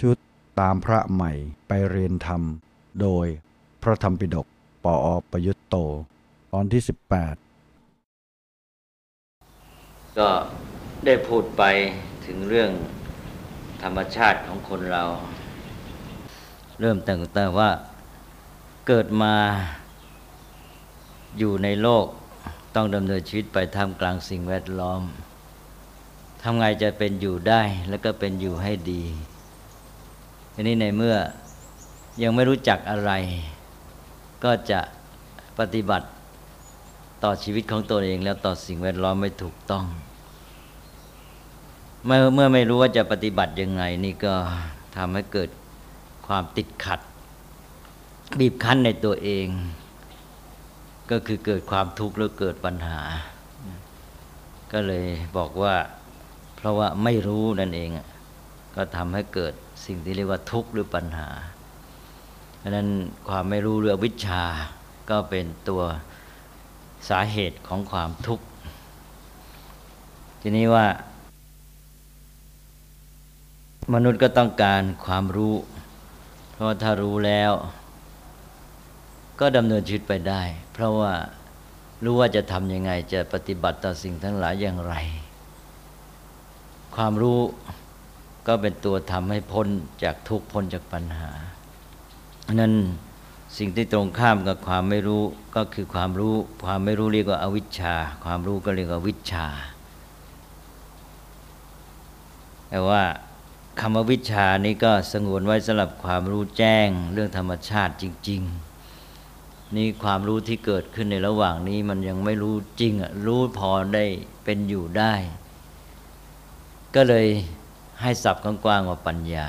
ชุดตามพระใหม่ไปเรียนธรรม โดยพระธรรมปิฎกปออประยุตโต ตอนที่ 18 ก็ได้พูดไปถึงเรื่องธรรมชาติของคนเรา เริ่มตั้งแต่ว่าเกิดมาอยู่ในโลกต้องดำเนินชีวิตไปท่ามกลางสิ่งแวดล้อมทำไงจะเป็นอยู่ได้แล้วก็เป็นอยู่ให้ดี ทีนี้ในเมื่อยังไม่รู้จักอะไร ก็จะปฏิบัติต่อชีวิตของตัวเองแล้วต่อสิ่งแวดล้อมไม่ถูกต้อง เมื่อเมื่อไม่รู้ว่าจะปฏิบัติยังไง นี่ก็ทำให้เกิดความติดขัด บีบคั้นในตัวเอง ก็คือเกิดความทุกข์หรือเกิดปัญหา ก็เลยบอกว่า เพราะว่าไม่รู้นั่นเอง ก็ทำให้เกิด สิ่งที่เรียกว่าทุกข์หรือปัญหา เพราะนั้นความไม่รู้เรื่องวิชาก็เป็นตัวสาเหตุของความทุกข์ทีนี้ว่า มนุษย์ก็ต้องการความรู้ เพราะถ้ารู้แล้ว ก็ดำเนินชีวิตไปได้ เพราะว่ารู้ว่าจะทำยังไงจะปฏิบัติต่อสิ่งทั้งหลายอย่างไร ความรู้ ก็เป็นตัวทำให้พ้นจากทุกพ้นจากปัญหานั้นสิ่งที่ตรงข้ามกับความไม่รู้ก็คือความรู้ ความไม่รู้เรียกว่าอวิชชา ความรู้ก็เรียกว่าวิชา แต่ว่าคำว่าวิชานี้ก็สงวนไว้สำหรับความรู้แจ้งเรื่องธรรมชาติจริง ๆ นี่ความรู้ที่เกิดขึ้นในระหว่างนี้มันยังไม่รู้จริงอะรู้พอได้เป็นอยู่ได้ ก็เลย ให้สับกว้างๆว่าปัญญา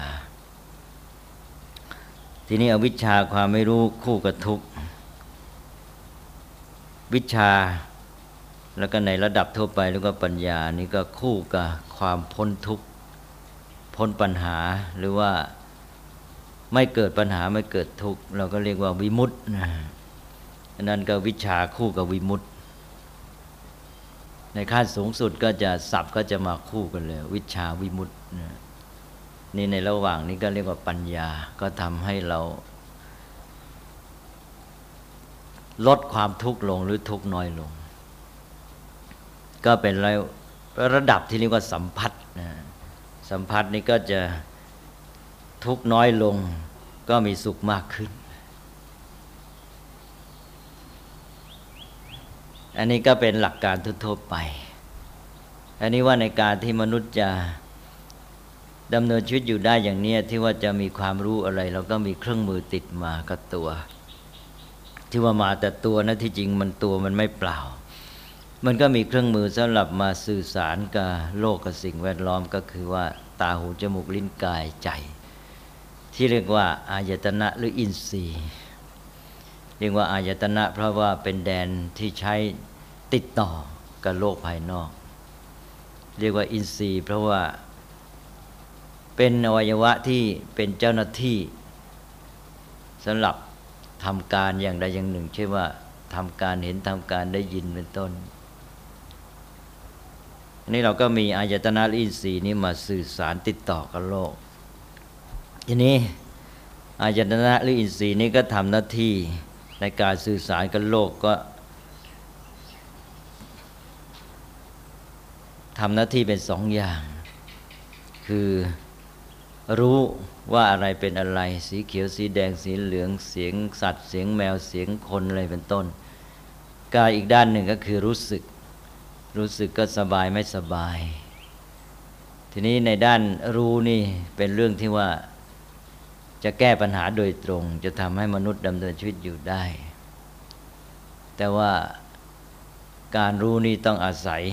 ทีนี้อวิชชาความไม่รู้คู่กับทุกวิชาแล้วก็ในระดับทั่วไปแล้วก็ปัญญานี่ก็คู่กับความพ้นทุกข์พ้นปัญหาหรือว่าไม่เกิดปัญหาไม่เกิดทุกข์เราก็เรียกว่าวิมุตต์นั่นก็วิชาคู่กับวิมุตต์ในขั้นสูงสุดก็จะสับก็จะมาคู่กันเลย วิชาวิมุตต์ นี่ในระหว่างนี้ก็เรียกว่าปัญญา ก็ทำให้เรา ลดความทุกข์ลงหรือทุกข์น้อยลง ก็เป็นระดับที่เรียกว่าสัมผัสนะสัมผัสนี้ก็จะทุกข์น้อยลง ก็มีสุขมากขึ้น อันนี้ก็เป็นหลักการทั่วๆไป อันนี้ว่าในการที่มนุษย์จะ ดำเนินชีวิตอยู่ได้อย่างนี้ที่ว่าจะมีความรู้อะไร เราก็มีเครื่องมือติดมากับตัว ที่ว่ามาแต่ตัวนะที่จริงมันตัวมันไม่เปล่า มันก็มีเครื่องมือสำหรับมาสื่อสารกับโลกกับสิ่งแวดล้อมก็คือว่าตาหูจมูกลิ้นกายใจ ที่เรียกว่าอายตนะหรืออินทรีย์เรียกว่าอายตนะ เพราะว่าเป็นแดนที่ใช้ติดต่อกับโลกภายนอก เรียกว่าอินทรีย์ เพราะว่า เป็นอวัยวะที่เป็นเจ้าหน้าที่สำหรับทำการอย่างใดอย่างหนึ่งเช่นว่าทำการเห็นทำการได้ยินเป็นต้นอันี่เราก็มีอายตนะอินทรีย์นี้มาสื่อสารติดต่อกับโลก ทีนี้อายตนะหรืออินทรีย์นี้ก็ทำหน้าที่ในการสื่อสารกับโลกก็ทำหน้าที่เป็นสองอย่าง คือ รู้ว่าอะไรเป็นอะไร สีเขียวสีแดงสีเหลืองเสียงสัตว์เสียงแมวเสียงคนอะไรเป็นต้นกายอีกด้านหนึ่งก็คือรู้สึก รู้สึกก็สบายไม่สบาย ทีนี้ในด้านรู้นี่เป็นเรื่องที่ว่าจะแก้ปัญหาโดยตรง จะทำให้มนุษย์ดำเนินชีวิตอยู่ได้ แต่ว่าการรู้นี่ต้องอาศัย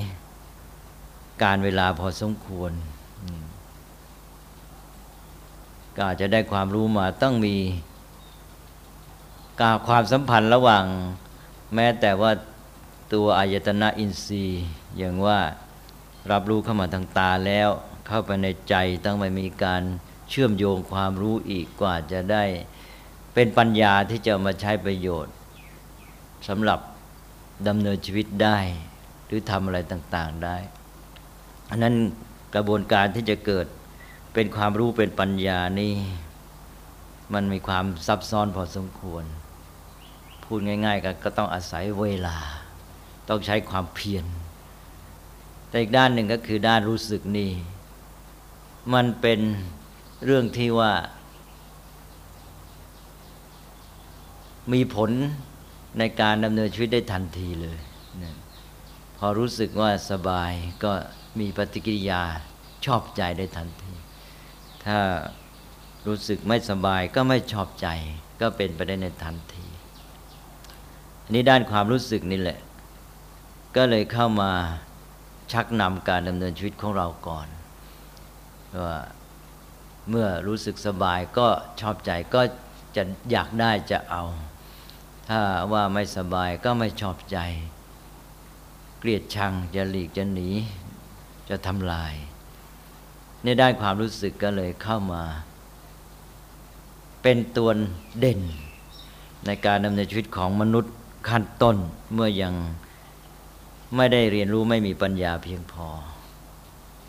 การเวลาพอสมควร ก็อาจจะได้ความรู้มาต้องมีการความสัมพันธ์ระหว่าง แม้แต่ว่าตัวอายตนะอินทรีย์ อย่างว่ารับรู้เข้ามาทางตาแล้วเข้าไปในใจต้องไปมีการเชื่อมโยงความรู้อีกกว่าจะได้เป็นปัญญาที่จะมาใช้ประโยชน์สำหรับดำเนินชีวิตได้ หรือทำอะไรต่าง ๆได้ อันนั้นกระบวนการที่จะเกิด เป็นความรู้เป็นปัญญานี่มันมีความซับซ้อนพอสมควร พูดง่าย ๆ ก็ก็ต้องอาศัยเวลา ต้องใช้ความเพียรแต่อีกด้านหนึ่งก็คือด้านรู้สึกนี่ มันเป็นเรื่องที่ว่า มีผลในการดำเนินชีวิตได้ทันทีเลย พอรู้สึกว่าสบายก็มีปฏิกิริยาชอบใจได้ทันที ถ้ารู้สึกไม่สบายก็ไม่ชอบใจ ก็เป็นไปได้ในทันที อันนี้ด้านความรู้สึกนี่แหละ ก็เลยเข้ามาชักนำการดำเนินชีวิตของเราก่อนว่าเมื่อรู้สึกสบายก็ชอบใจก็จะอยากได้จะเอา ถ้าว่าไม่สบายก็ไม่ชอบใจ เกลียดชังจะหลีกจะหนี จะทำลาย ในด้านความรู้สึกก็เลยเข้ามา เป็นตัวเด่น ในการดำเนินชีวิตของมนุษย์ขั้นต้นเมื่อยังไม่ได้เรียนรู้ไม่มีปัญญาเพียงพอ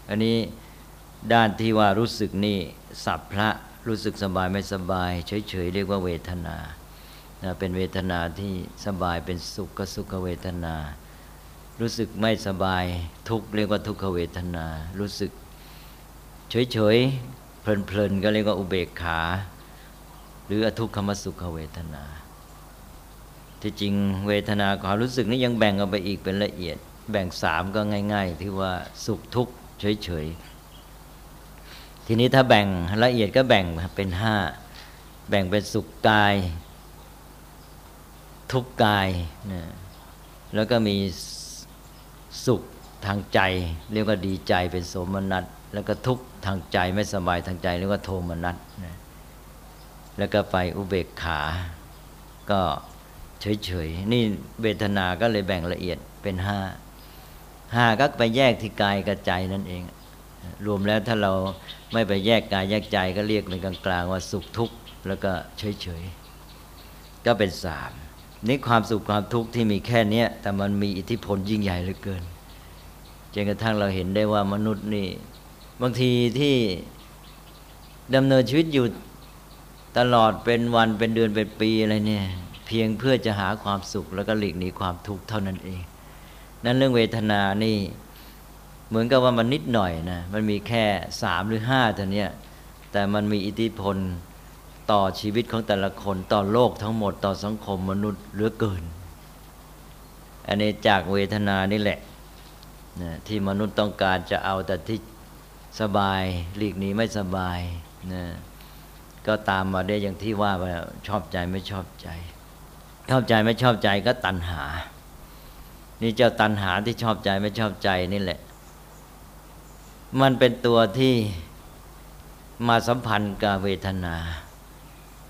อันนี้ด้านที่ว่ารู้สึกนี่สับพระรู้สึกสบายไม่สบาย เฉยๆเรียกว่าเวทนาเป็นเวทนาที่สบายเป็นสุขก็สุขเวทนา รู้สึกไม่สบายทุกเรียกว่าทุกขเวทนา รู้สึก เฉยๆ เพลินๆ ก็เรียกว่าอุเบกขา หรืออทุกขมสุขเวทนา ที่จริงเวทนาความรู้สึกนี้ยังแบ่งออกไปอีกเป็นละเอียด แบ่งสามก็ง่าย ๆ ที่ว่าสุขทุกข์เฉยๆ ทีนี้ถ้าแบ่งละเอียดก็แบ่งเป็นห้าแบ่งเป็นสุขกาย ทุกกายนะแล้วก็มีสุขทางใจ เรียกว่าดีใจเป็นโสมนัสแล้วก็ทุก ทางใจไม่สบายทางใจเรียกว่าโทมนัสนะแล้วก็ไปอุเบกขา ก็เฉยๆ นี่เวทนาก็เลยแบ่งละเอียดเป็นห้าห้าก็ไปแยกที่กายกับใจนั่นเอง รวมแล้วถ้าเราไม่ไปแยกกายแยกใจก็เรียกเป็นกลางๆว่าสุขทุกข์แล้วก็เฉยๆ ก็เป็นสามนี่ความสุขความทุกข์ที่มีแค่นี้แต่มันมีอิทธิพลยิ่งใหญ่เหลือเกินจนกระทั่งเราเห็นได้ว่ามนุษย์นี่ บางทีที่ดำเนินชีวิตอยู่ตลอดเป็นวันเป็นเดือนเป็นปีอะไรเนี่ย เพียงเพื่อจะหาความสุขแล้วก็หลีกหนีความทุกข์เท่านั้นเอง นั้นเรื่องเวทนานี่เหมือนกับว่ามันนิดหน่อยนะมันมีแค่สามหรือห้าเท่านี้แต่มันมีอิทธิพลต่อชีวิตของแต่ละคนต่อโลกทั้งหมดต่อสังคมมนุษย์เหลือเกิน อันนี้จากเวทนานี่แหละนะที่มนุษย์ต้องการจะเอาแต่ที่ สบายหลีกหนีไม่สบายนะก็ตามมาได้อย่างที่ว่าไปชอบใจไม่ชอบใจ ชอบใจไม่ชอบใจก็ตัณหา นี่เจ้าตัณหาที่ชอบใจไม่ชอบใจนี่แหละ มันเป็นตัวที่มาสัมพันธ์กับเวทนา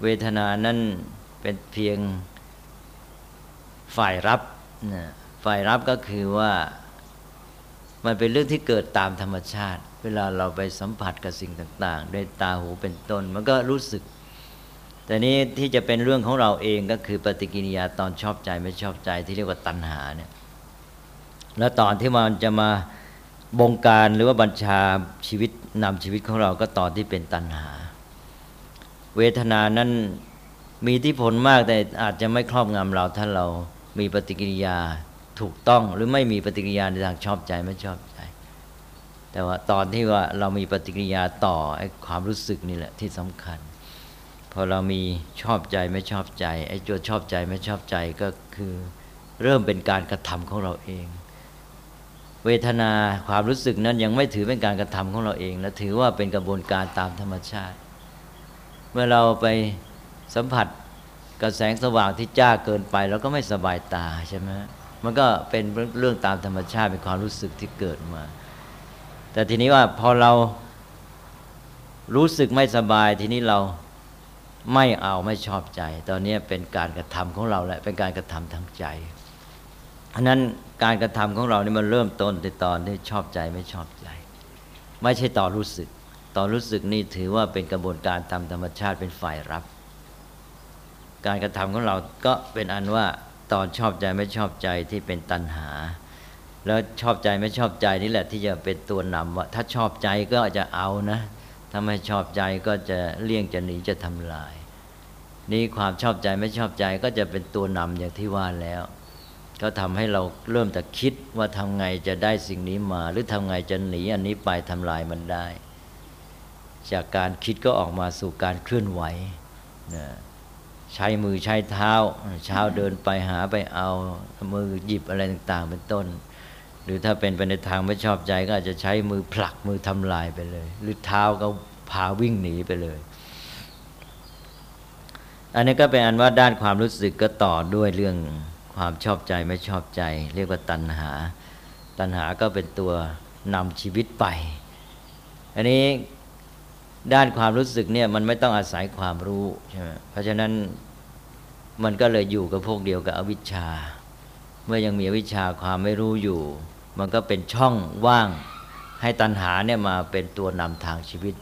เวทนานั้นเป็นเพียงฝ่ายรับนะฝ่ายรับก็คือว่า มันเป็นเรื่องที่เกิดตามธรรมชาติ เวลาเราไปสัมผัสกับสิ่งต่าง ๆ ด้วยตาหูเป็นต้น มันก็รู้สึก แต่นี้ที่จะเป็นเรื่องของเราเองก็คือปฏิกิริยาตอนชอบใจไม่ชอบใจที่เรียกว่าตัณหาเนี่ยแล้วตอนที่มันจะมาบงการหรือว่าบัญชาชีวิตนำชีวิตของเราก็ตอนที่เป็นตัณหา เวทนานั้นมีที่ผลมากแต่อาจจะไม่ครอบงำเราถ้าเรามีปฏิกิริยา ถูกต้องหรือไม่มีปฏิกิริยาในทางชอบใจไม่ชอบใจ แต่ว่าตอนที่ว่าเรามีปฏิกิริยาต่อไอ้ความรู้สึกนี่แหละที่สำคัญพอเรามีชอบใจไม่ชอบใจไอ้ตัวชอบใจไม่ชอบใจก็คือเริ่มเป็นการกระทำของเราเอง เวทนาความรู้สึกนั้นยังไม่ถือเป็นการกระทำของเราเองและถือว่าเป็นกระบวนการตามธรรมชาติ เมื่อเราไปสัมผัสกับแสงสว่างที่จ้าเกินไปเราก็ไม่สบายตาใช่ไหม มันก็เป็นเรื่องตามธรรมชาติเป็นความรู้สึกที่เกิดมา แต่ทีนี้ว่าพอเรารู้สึกไม่สบาย ทีนี้เราไม่เอาไม่ชอบใจ ตอนนี้เป็นการกระทำของเราแหละเป็นการกระทำทางใจเพราะนั้นการกระทำของเรานี่มันเริ่มต้นในตอนที่ชอบใจไม่ชอบใจ ไม่ใช่ต่อรู้สึกต่อรู้สึกนี่ถือว่าเป็นกระบวนการตามธรรมชาติเป็นฝ่ายรับ การกระทำของเราก็เป็นอันว่า ตอนชอบใจไม่ชอบใจที่เป็นตัณหา แล้วชอบใจไม่ชอบใจนี่แหละ ที่จะเป็นตัวนำว่า ถ้าชอบใจก็จะเอานะ ถ้าไม่ชอบใจก็จะเลี่ยงจะหนีจะทำลาย นี้ความชอบใจไม่ชอบใจก็จะเป็นตัวนำอย่างที่ว่าแล้ว ก็ทำให้เราเริ่มแต่คิดว่าทำไงจะได้สิ่งนี้มา หรือทำไงจะหนีอันนี้ไปทำลายมันได้ จากการคิดก็ออกมาสู่การเคลื่อนไหวนะ ใช้มือใช้เท้า เช้าเดินไปหาไปเอามือหยิบอะไรต่างๆ เป็นต้น หรือถ้าเป็นไปในทางไม่ชอบใจก็อาจจะใช้มือผลักมือทำลายไปเลย หรือเท้าก็พาวิ่งหนีไปเลย อันนี้ก็เป็นอันว่าด้านความรู้สึกก็ต่อด้วยเรื่องความชอบใจไม่ชอบใจ เรียกว่าตัณหา ตัณหาก็เป็นตัวนำชีวิตไป อันนี้ ด้านความรู้สึกเนี่ยมันไม่ต้องอาศัยความรู้ใช่ไหมเพราะฉะนั้นมันก็เลยอยู่กับพวกเดียวกับอวิชชา เมื่อยังมีอวิชชาความไม่รู้อยู่ มันก็เป็นช่องว่างให้ตัณหาเนี่ยมาเป็นตัวนำทางชีวิต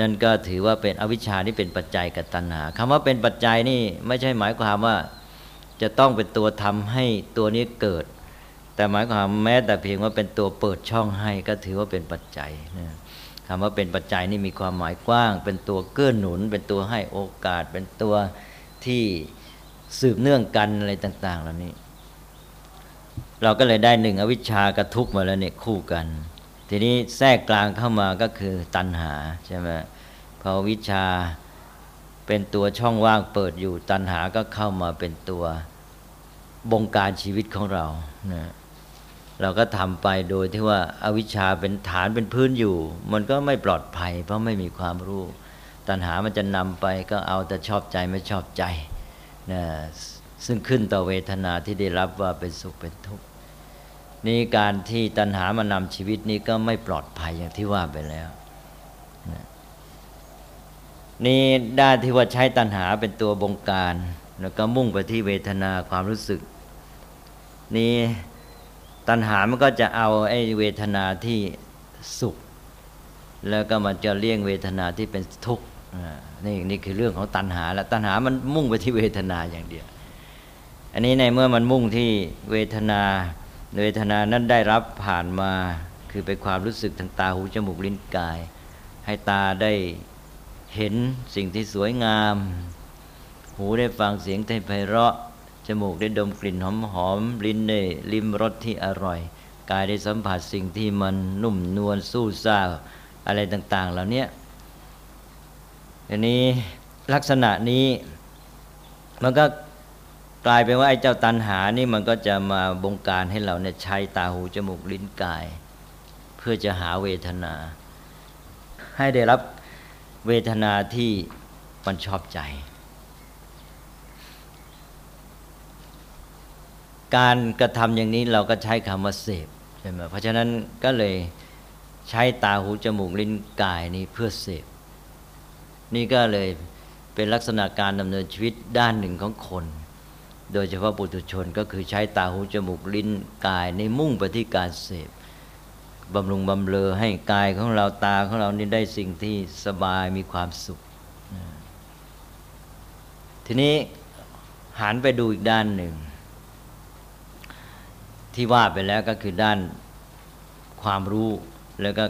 นั่นก็ถือว่าเป็นอวิชชาที่เป็นปัจจัยกับตัณหาคำว่าเป็นปัจจัยนี่ไม่ใช่หมายความว่าจะต้องเป็นตัวทำให้ตัวนี้เกิด แต่หมายความแม้แต่เพียงว่าเป็นตัวเปิดช่องให้ก็ถือว่าเป็นปัจจัยนะ คำว่าเป็นปัจจัยนี่มีความหมายกว้าง เป็นตัวเกื้อหนุน เป็นตัวให้โอกาส เป็นตัวที่สืบเนื่องกันอะไรต่าง ๆ เหล่านี้ เราก็เลยได้หนึ่งอวิชชากับทุกมาแล้วเนี่ยคู่กัน ทีนี้แทรกกลางเข้ามาก็คือตัณหาใช่ไหมพอวิชาเป็นตัวช่องว่างเปิดอยู่ตัณหาก็เข้ามาเป็นตัวบงการชีวิตของเรานะ เราก็ทำไปโดยที่ว่าอาวิชชาเป็นฐานเป็นพื้นอยู่ มันก็ไม่ปลอดภัย เพราะไม่มีความรู้ ตัณหามันจะนำไปก็เอาแต่ชอบใจไม่ชอบใจนะซึ่งขึ้นต่อเวทนาที่ได้รับว่าเป็นสุขเป็นทุกข์นี่การที่ตัณหามานำชีวิตนี้ก็ไม่ปลอดภัยอย่างที่ว่าไปแล้วนะนี่ด้านที่ว่าใช้ตัณหาเป็นตัวบงการ แล้วก็มุ่งไปที่เวทนาความรู้สึก นี่ ตัณหามันก็จะเอาไอ้เวทนาที่สุข แล้วก็มันจะเลี่ยงเวทนาที่เป็นทุกข์นี่นี่คือเรื่องของตัณหาแล้วตัณหามันมุ่งไปที่เวทนาอย่างเดียว อันนี้ในเมื่อมันมุ่งที่เวทนาเวทนานั้นได้รับผ่านมาคือเป็นความรู้สึกทางตาหูจมูกลิ้นกาย ให้ตาได้เห็นสิ่งที่สวยงาม หูได้ฟังเสียงที่ไพเราะ จมูกได้ดมกลิ่นหอมหอมลิ้นได้ลิ้มรสที่อร่อย กายได้สัมผัสสิ่งที่มันนุ่มนวลสู้ซ่าอะไรต่าง ๆ เหล่านี้อันนี้ลักษณะนี้มันก็กลายเป็นว่าไอ้เจ้าตันหานี่มันก็จะมาบงการให้เราเนี่ยใช้ตาหูจมูกลิ้นกาย เพื่อจะหาเวทนา ให้ได้รับเวทนาที่มันชอบใจ การกระทำอย่างนี้เราก็ใช้คำว่าเสพใช่ไหมเพราะฉะนั้นก็เลยใช้ตาหูจมูกลิ้นกายนี้เพื่อเสพนี่ก็เลยเป็นลักษณะการดำเนินชีวิตด้านหนึ่งของคน โดยเฉพาะปุถุชนก็คือใช้ตาหูจมูกลิ้นกายในมุ่งไปที่การเสพบำรุงบำเรอให้กายของเราตาของเรานี่ได้สิ่งที่สบายมีความสุข ทีนี้หันไปดูอีกด้านหนึ่ง ที่ว่าไปแล้วก็คือด้านความรู้แล้วก็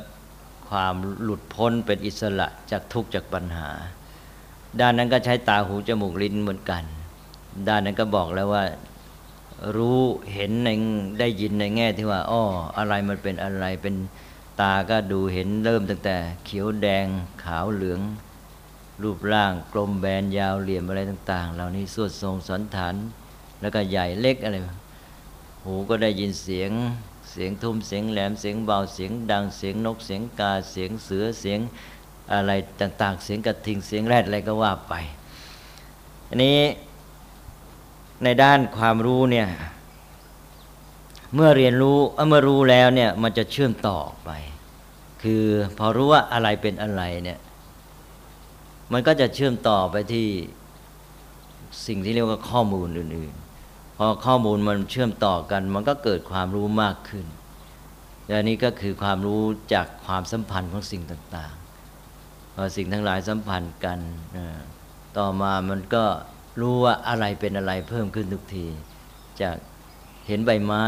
ความหลุดพ้นเป็นอิสระจากทุกข์จากปัญหา ด้านนั้นก็ใช้ตาหูจมูกลิ้นเหมือนกัน ด้านนั้นก็บอกแล้วว่ารู้เห็นในได้ยินในแง่ที่ว่าอ้ออะไรมันเป็นอะไรเป็นตาก็ดูเห็นเริ่มตั้งแต่ เขียวแดงขาวเหลือง รูปร่างกลมแบนยาวเหลี่ยมอะไรต่าง ๆ เหล่านี้สวดทรงสันฐาน แล้วก็ใหญ่เล็กอะไร หูก็ได้ยินเสียง เสียงทุ้มเสียงแหลมเสียงเบาเสียงดังเสียงนกเสียงกาเสียงเสือเสียงอะไรต่าง ๆ เสียงกระทิงเสียงแรดอะไรก็ว่าไป อันนี้ในด้านความรู้เนี่ยเมื่อเรียนรู้เมื่อรู้แล้วเนี่ยมันจะเชื่อมต่อไป คือพอรู้ว่าอะไรเป็นอะไรเนี่ยมันก็จะเชื่อมต่อไปที่สิ่งที่เรียกว่าข้อมูลอื่น อข้อมูลมันเชื่อมต่อกัน มันก็เกิดความรู้มากขึ้นและนี้ก็คือความรู้จากความสัมพันธ์ของสิ่งต่างๆพอสิ่งทั้งหลายสัมพันธ์กันต่อมามันก็รู้ว่าอะไรเป็นอะไรเพิ่มขึ้นทุกที จากเห็นใบไม้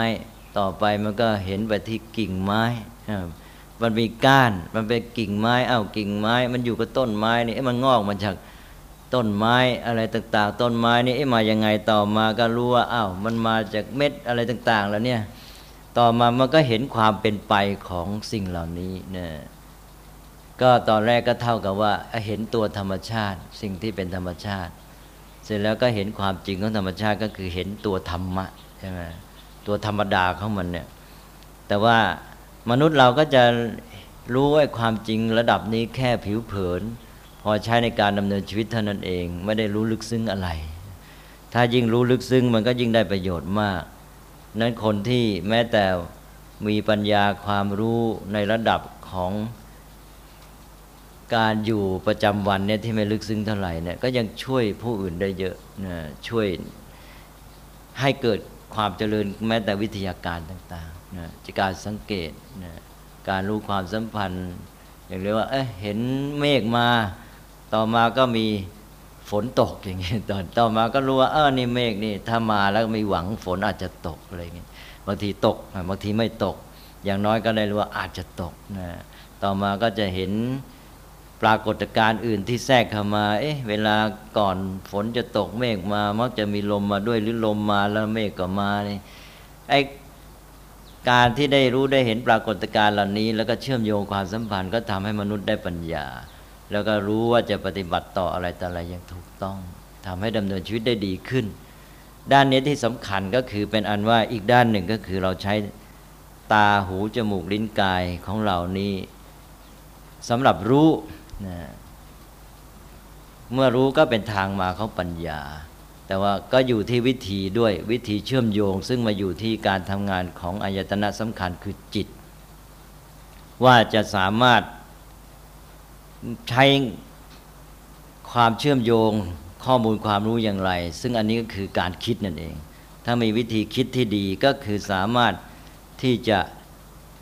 ต่อไปมันก็เห็นไปที่กิ่งไม้ มันมีก้าน มันเป็นกิ่งไม้ เอ้ากิ่งไม้ มันอยู่กับต้นไม้นี่มันงอกมาจาก ต้นไม้อะไรต่าง ๆ ต้นไม้นี่มายังไงต่อมาก็รู้ว่าอ้าวมันมาจากเม็ดอะไรต่าง ๆ แล้วเนี่ยต่อมามันก็เห็นความเป็นไปของสิ่งเหล่านี้นะก็ตอนแรกก็เท่ากับว่าเห็นตัวธรรมชาติ สิ่งที่เป็นธรรมชาติ เสร็จแล้วก็เห็นความจริงของธรรมชาติก็คือเห็นตัวธรรมะใช่ไหมตัวธรรมดาของมันเนี่ยแต่ว่ามนุษย์เราก็จะรู้ไอ้ความจริงระดับนี้แค่ผิวเผิน พอใช้ในการดำเนินชีวิตเท่านั้นเอง ไม่ได้รู้ลึกซึ้งอะไร ถ้ายิ่งรู้ลึกซึ้งมันก็ยิ่งได้ประโยชน์มาก นั้นคนที่แม้แต่มีปัญญาความรู้ในระดับของการอยู่ประจำวันเนี่ยที่ไม่ลึกซึ้งเท่าไหร่เนี่ยก็ยังช่วยผู้อื่นได้เยอะนะช่วยให้เกิดความเจริญแม้แต่วิทยาการต่างๆนะจากการสังเกตนะการรู้ความสัมพันธ์ อย่างเรียกว่าเอ้เห็นเมฆมา ต่อมาก็มีฝนตกอย่างเงี้ยตอนต่อมาก็รู้ว่าเออนี่เมฆนี่ ถ้ามาแล้วมีหวังฝนอาจจะตกอะไรเงี้ยบางทีตกบางทีไม่ตก อย่างน้อยก็ได้รู้ว่าอาจจะตกนะต่อมาก็จะเห็นปรากฏการณ์อื่นที่แทรกเข้ามา เอ๊ะ เวลาก่อนฝนจะตกเมฆมา มักจะมีลมมาด้วยหรือลมมาแล้วเมฆก็มาเนี่ยไอ้การที่ได้รู้ได้เห็นปรากฏการณ์เหล่านี้ แล้วก็เชื่อมโยงความสัมพันธ์ก็ทำให้มนุษย์ได้ปัญญา แล้วก็รู้ว่าจะปฏิบัติต่ออะไรแต่อะไรอย่างถูกต้องทำให้ดำเนินชีวิตได้ดีขึ้น ด้านนี้ที่สำคัญก็คือเป็นอันว่าอีกด้านหนึ่งก็คือเราใช้ตาหูจมูกลิ้นกายของเรานี้สำหรับรู้นะเมื่อรู้ก็เป็นทางมาของปัญญา แต่ว่าก็อยู่ที่วิธีด้วยวิธีเชื่อมโยง ซึ่งมาอยู่ที่การทำงานของอายตนะสำคัญคือจิต ว่าจะสามารถ ใช้ความเชื่อมโยงข้อมูลความรู้อย่างไร ซึ่งอันนี้ก็คือการคิดนั่นเอง ถ้ามีวิธีคิดที่ดีก็คือสามารถที่จะ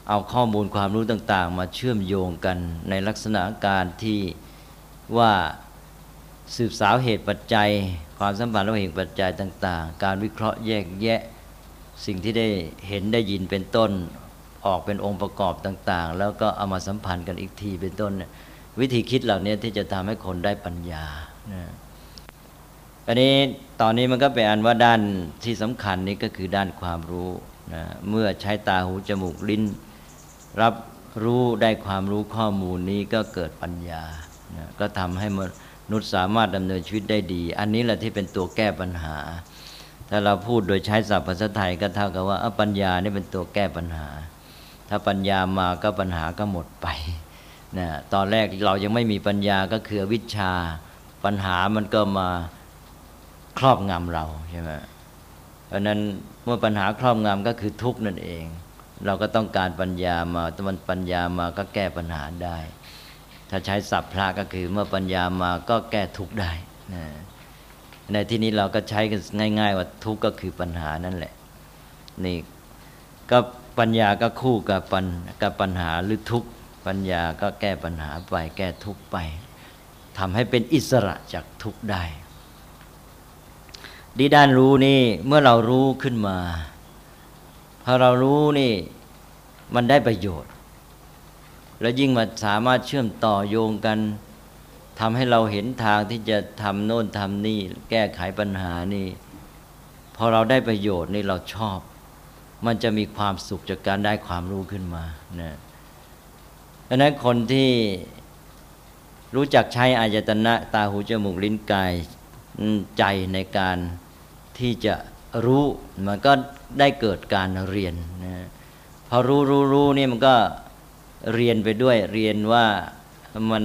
เอาข้อมูลความรู้ต่าง ๆ มาเชื่อมโยงกันในลักษณะการที่ว่าสืบสาวเหตุปัจจัย ความสัมพันธ์ระหว่างเหตุปัจจัยต่าง ๆ การวิเคราะห์แยกแยะ สิ่งที่ได้เห็นได้ยินเป็นต้น ออกเป็นองค์ประกอบต่าง ๆ แล้วก็เอามาสัมพันธ์กันอีกทีเป็นต้นเนี่ย วิธีคิดเหล่านี้ที่จะทำให้คนได้ปัญญาอันนี้ตอนนี้มันก็เป็นอันว่าด้านที่สำคัญนี้ก็คือด้านความรู้นะเมื่อใช้ตาหูจมูกลิ้น รับรู้ได้ความรู้ข้อมูลนี้ก็เกิดปัญญานะก็ทำให้มนุษย์สามารถดำเนินชีวิตได้ดี อันนี้แหละที่เป็นตัวแก้ปัญหา ถ้าเราพูดโดยใช้ศัพท์ภาษาไทยก็เท่ากับว่าปัญญานี่เป็นตัวแก้ปัญหา ถ้าปัญญามาก็ปัญหาก็หมดไป นะตอนแรกเรายังไม่มีปัญญาก็คือวิชา ปัญหามันก็มาครอบงำเราใช่ไหมเพราะนั้นเมื่อปัญหาครอบงำก็คือทุกข์นั่นเอง เราก็ต้องการปัญญามาถ้ามันปัญญามาก็แก้ปัญหาได้ ถ้าใช้ศัพท์พระก็คือ เมื่อปัญญามาก็แก้ทุกได้นะในที่นี้เราก็ใช้กันง่าย ๆ ว่าทุกก็คือปัญหานั่นแหละนี่ก็ปัญญาก็คู่กับปัญกับปัญหาหรือทุก ปัญญาก็แก้ปัญหาไปแก้ทุกไปทำให้เป็นอิสระจากทุกได้ ดีด้านรู้นี่เมื่อเรารู้ขึ้นมาพอเรารู้นี่มันได้ประโยชน์ แล้วยิ่งมาสามารถเชื่อมต่อโยงกันทำให้เราเห็นทางที่จะทำโน่นทำนี่ แก้ไขปัญหานี่ พอเราได้ประโยชน์นี่เราชอบ มันจะมีความสุขจากการได้ความรู้ขึ้นมานะ ดังนั้นคนที่รู้จักใช้อายตนะตาหูจมูกลิ้นกายใจในการที่จะรู้มันก็ได้เกิดการเรียนนะพอรู้รู้รู้นี่มันก็เรียนไปด้วยเรียนว่ามัน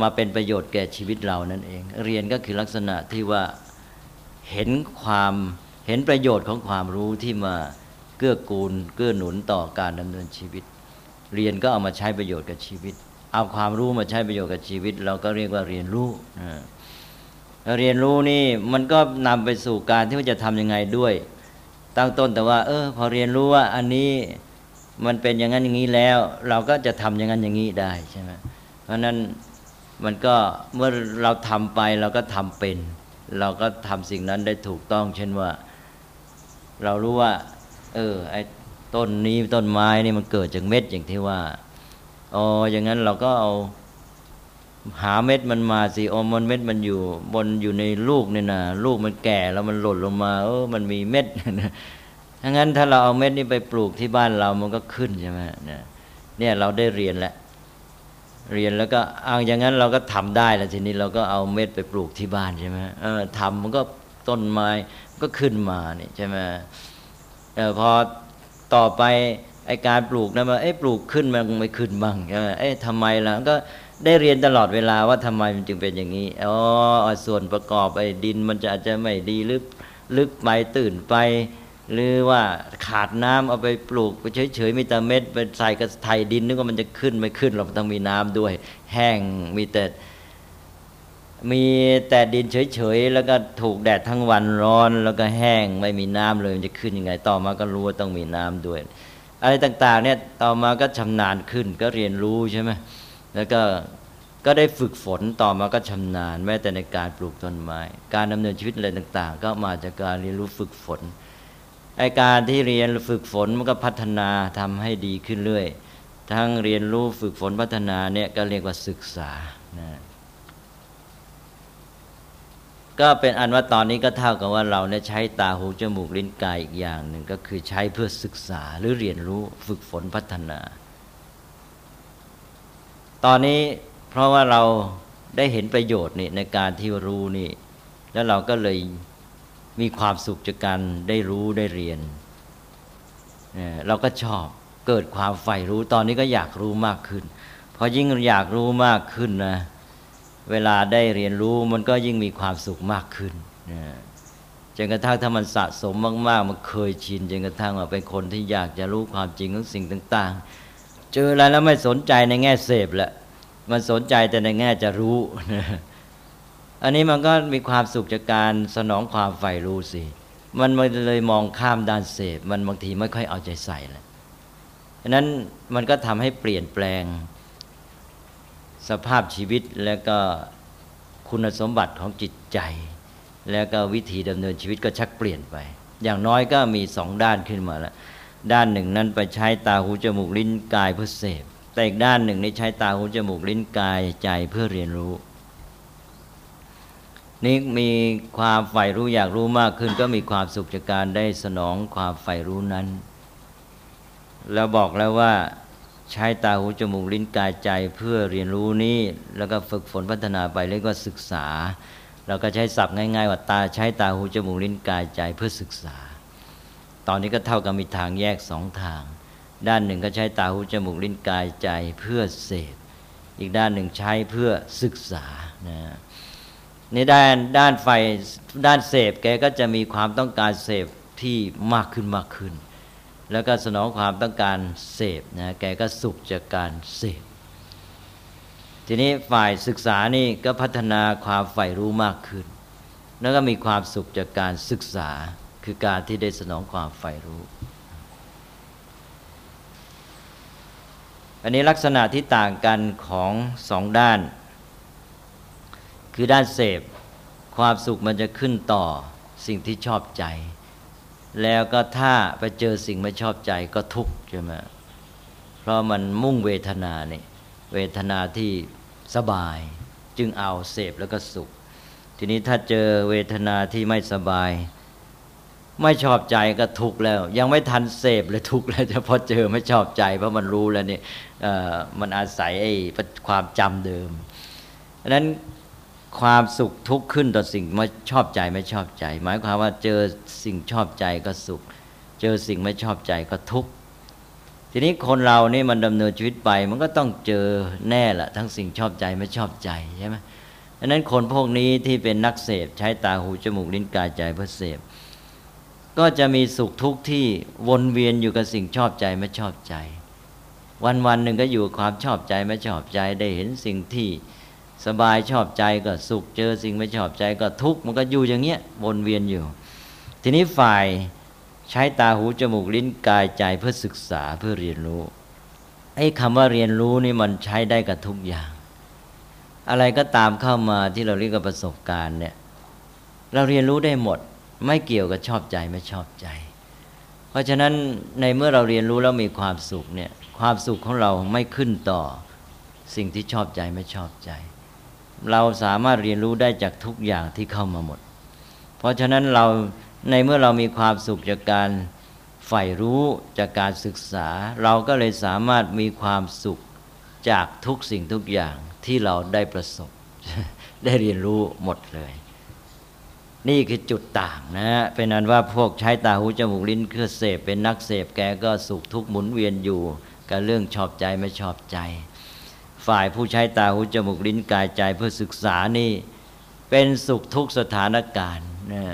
มาเป็นประโยชน์แก่ชีวิตเรานั่นเอง เรียนก็คือลักษณะที่ว่าเห็นความเห็นประโยชน์ของความรู้ที่มาเกื้อกูลเกื้อหนุนต่อการดำเนินชีวิต เรียนก็เอามาใช้ประโยชน์กับชีวิต เอาความรู้มาใช้ประโยชน์กับชีวิต เราก็เรียกว่าเรียนรู้นะเรียนรู้นี่มันก็นำไปสู่การที่ว่าจะทํำยังไงด้วย ตั้งต้นแต่ว่า เออ พอเรียนรู้ว่าอันนี้มันเป็นอย่างนั้นอย่างนี้แล้ว เราก็จะทำอย่างนั้นอย่างนี้ได้ใช่ไหมเพราะนั้นมันก็เมื่อเราทำไปเราก็ทำเป็น เราก็ทำสิ่งนั้นได้ถูกต้อง เช่นว่า เรารู้ว่า เออไอ ต้นนี้ต้นไม้นี่มันเกิดจากเม็ดอย่างที่ว่าอ๋ออย่างนั้นเราก็เอาหาเม็ดมันมาสิอ๋อมันเม็ดมันอยู่ บนอยู่ในลูกเนี่ยนะลูกมันแก่แล้วมันหล่นลงมาเออมันมีเม็ดถ้างั้นถ้าเราเอาเม็ดนี้ไปปลูกที่บ้านเรามันก็ขึ้นใช่ไหมเนี่ยเราได้เรียนแล้วเรียนแล้วก็เอาอย่างนั้นเราก็ทำได้แล้วทีนี้เราก็เอาเม็ดไปปลูกที่บ้านใช่ไหมเออทำมันก็ต้นไม้ก็ขึ้นมานี่ใช่ไหมเออพอ ต่อไปไอการปลูกนะมาเอ้ปลูกขึ้นมันไม่ขึ้นบ้างใช่ไหมเอ้ทำไมล่ะก็ได้เรียนตลอดเวลาว่าทำไมมันจึงเป็นอย่างนี้อ๋อส่วนประกอบไอ้ดินมันจะอาจจะไม่ดีลึกลึกไปตื่นไป หรือว่าขาดน้ำเอาไปปลูกไปเฉยๆมีแต่เม็ดไปใส่กระไถดินนึกว่ามันจะขึ้นไม่ขึ้นเราต้องมีน้ำด้วย แห้งมีแต่ มีแต่ดินเฉยๆแล้วก็ถูกแดดทั้งวันร้อน แล้วก็แห้งไม่มีน้ำเลยมันจะขึ้นยังไง ต่อมาก็รู้ว่าต้องมีน้ำด้วย อะไรต่างๆเนี่ยต่อมาก็ชำนาญขึ้นก็เรียนรู้ใช่ไหมแล้วก็ก็ได้ฝึกฝนต่อมาก็ชำนาญแม้แต่ในการปลูกต้นไม้ การดำเนินชีวิตอะไรต่าง ๆ ก็มาจากการเรียนรู้ฝึกฝนไอการที่เรียนฝึกฝนมันก็พัฒนาทำให้ดีขึ้นเรื่อยทั้งเรียนรู้ฝึกฝนพัฒนาเนี่ยก็เรียกว่าศึกษานะ ก็เป็นอันว่าตอนนี้ก็เท่ากับว่าเราเนี่ยใช้ตาหูจมูกลิ้นกายอีกอย่างหนึ่งก็คือใช้เพื่อศึกษาหรือเรียนรู้ฝึกฝนพัฒนา ตอนนี้เพราะว่าเราได้เห็นประโยชน์นี่ในการที่รู้นี่ แล้วเราก็เลยมีความสุขจากการได้รู้ได้เรียน เราก็ชอบเกิดความใฝ่รู้ ตอนนี้ก็อยากรู้มากขึ้นพอยิ่งอยากรู้มากขึ้นนะ เวลาได้เรียนรู้มันก็ยิ่งมีความสุขมากขึ้นจนกระทั่งถ้ามันสะสมมาก ๆ มันเคยชินจนกระทั่งว่าเป็นคนที่อยากจะรู้ความจริงของสิ่งต่าง ๆ เจออะไรแล้วไม่สนใจในแง่เสพแหละมันสนใจแต่ในแง่จะรู้ อันนี้มันก็มีความสุขจากการสนองความใฝ่รู้สิมันมันเลยมองข้ามด้านเสพ มันบางทีไม่ค่อยเอาใจใส่เลยฉะนั้นมันก็ทำให้เปลี่ยนแปลง สภาพชีวิตแล้วก็คุณสมบัติของจิตใจ แล้วก็วิธีดำเนินชีวิตก็ชักเปลี่ยนไป อย่างน้อยก็มีสองด้านขึ้นมาแล้วด้านหนึ่งนั้นไปใช้ตาหูจมูกลิ้นกายเพื่อเสพแต่อีกด้านหนึ่งนี่ใช้ตาหูจมูกลิ้นกายใจเพื่อเรียนรู้ นี่มีความใฝ่รู้อยากรู้มากขึ้น ก็มีความสุขจากการได้สนองความใฝ่รู้นั้น แล้วบอกแล้วว่า ใช้ตาหูจมูกลิ้นกายใจเพื่อเรียนรู้นี้ แล้วก็ฝึกฝนพัฒนาไปเรียกว่าศึกษา เราก็ใช้ศัพท์ง่ายๆว่าตาใช้ตาหูจมูกลิ้นกายใจเพื่อศึกษา ตอนนี้ก็เท่ากับมีทางแยกสองทาง ด้านหนึ่งก็ใช้ตาหูจมูกลิ้นกายใจเพื่อเสพอีกด้านหนึ่งใช้เพื่อศึกษานะในด้านด้านไฟด้านเสพแกก็จะมีความต้องการเสพที่มากขึ้นมากขึ้น แล้วก็สนองความต้องการเสพนะแกก็สุขจากการเสพทีนี้ฝ่ายศึกษานี่ก็พัฒนาความใฝ่รู้มากขึ้น แล้วก็มีความสุขจากการศึกษาคือการที่ได้สนองความใฝ่รู้ อันนี้ลักษณะที่ต่างกันของสองด้าน คือด้านเสพ ความสุขมันจะขึ้นต่อสิ่งที่ชอบใจ แล้วก็ถ้าไปเจอสิ่งไม่ชอบใจก็ทุกข์ใช่ไหมเพราะมันมุ่งเวทนาเนี่ยเวทนาที่สบาย จึงเอาเสพแล้วก็สุข ทีนี้ถ้าเจอเวทนาที่ไม่สบาย ไม่ชอบใจก็ทุกข์แล้ว ยังไม่ทันเสพเลยทุกข์แล้วจะพอเจอไม่ชอบใจ เพราะมันรู้แล้วเนี่ยมันอาศัยไอ้ความจำเดิมดังนั้น ความสุขทุกข์ขึ้นต่อสิ่งไม่ชอบใจไม่ชอบใจ หมายความว่าเจอสิ่งชอบใจก็สุข เจอสิ่งไม่ชอบใจก็ทุกข์ทีนี้คนเรานี่มันดำเนินชีวิตไป มันก็ต้องเจอแน่ละทั้งสิ่งชอบใจไม่ชอบใจใช่ไหมดังนั้นคนพวกนี้ที่เป็นนักเสพใช้ตาหูจมูกลิ้นกายใจเพื่อเสพก็จะมีสุขทุกข์ที่วนเวียนอยู่กับสิ่งชอบใจไม่ชอบใจ วันวันหนึ่งก็อยู่ความชอบใจไม่ชอบใจได้เห็นสิ่งที่ สบายชอบใจก็สุขเจอสิ่งไม่ชอบใจก็ทุกข์มันก็อยู่อย่างเงี้ยวนเวียนอยู่ ทีนี้ฝ่ายใช้ตาหูจมูกลิ้นกายใจเพื่อศึกษาเพื่อเรียนรู้ไอ้คำว่าเรียนรู้นี่มันใช้ได้กับทุกอย่าง อะไรก็ตามเข้ามาที่เราเรียกว่าประสบการณ์เนี่ยเราเรียนรู้ได้หมดไม่เกี่ยวกับชอบใจไม่ชอบใจ เพราะฉะนั้นในเมื่อเราเรียนรู้แล้วมีความสุขเนี่ยความสุขของเราไม่ขึ้นต่อสิ่งที่ชอบใจไม่ชอบใจ เราสามารถเรียนรู้ได้จากทุกอย่างที่เข้ามาหมด เพราะฉะนั้นเราในเมื่อเรามีความสุขจากการใฝ่รู้จากการศึกษา เราก็เลยสามารถมีความสุขจากทุกสิ่งทุกอย่างที่เราได้ประสบ ได้เรียนรู้หมดเลย นี่คือจุดต่างนะฮะเป็นนั้นว่าพวกใช้ตาหูจมูกลิ้นเครือเสพเป็นนักเสพแกก็สุขทุกหมุนเวียนอยู่กับเรื่องชอบใจไม่ชอบใจ ฝ่ายผู้ใช้ตาหูจมูกลิ้นกายใจเพื่อศึกษานี่ เป็นสุขทุกสถานการณ์นะ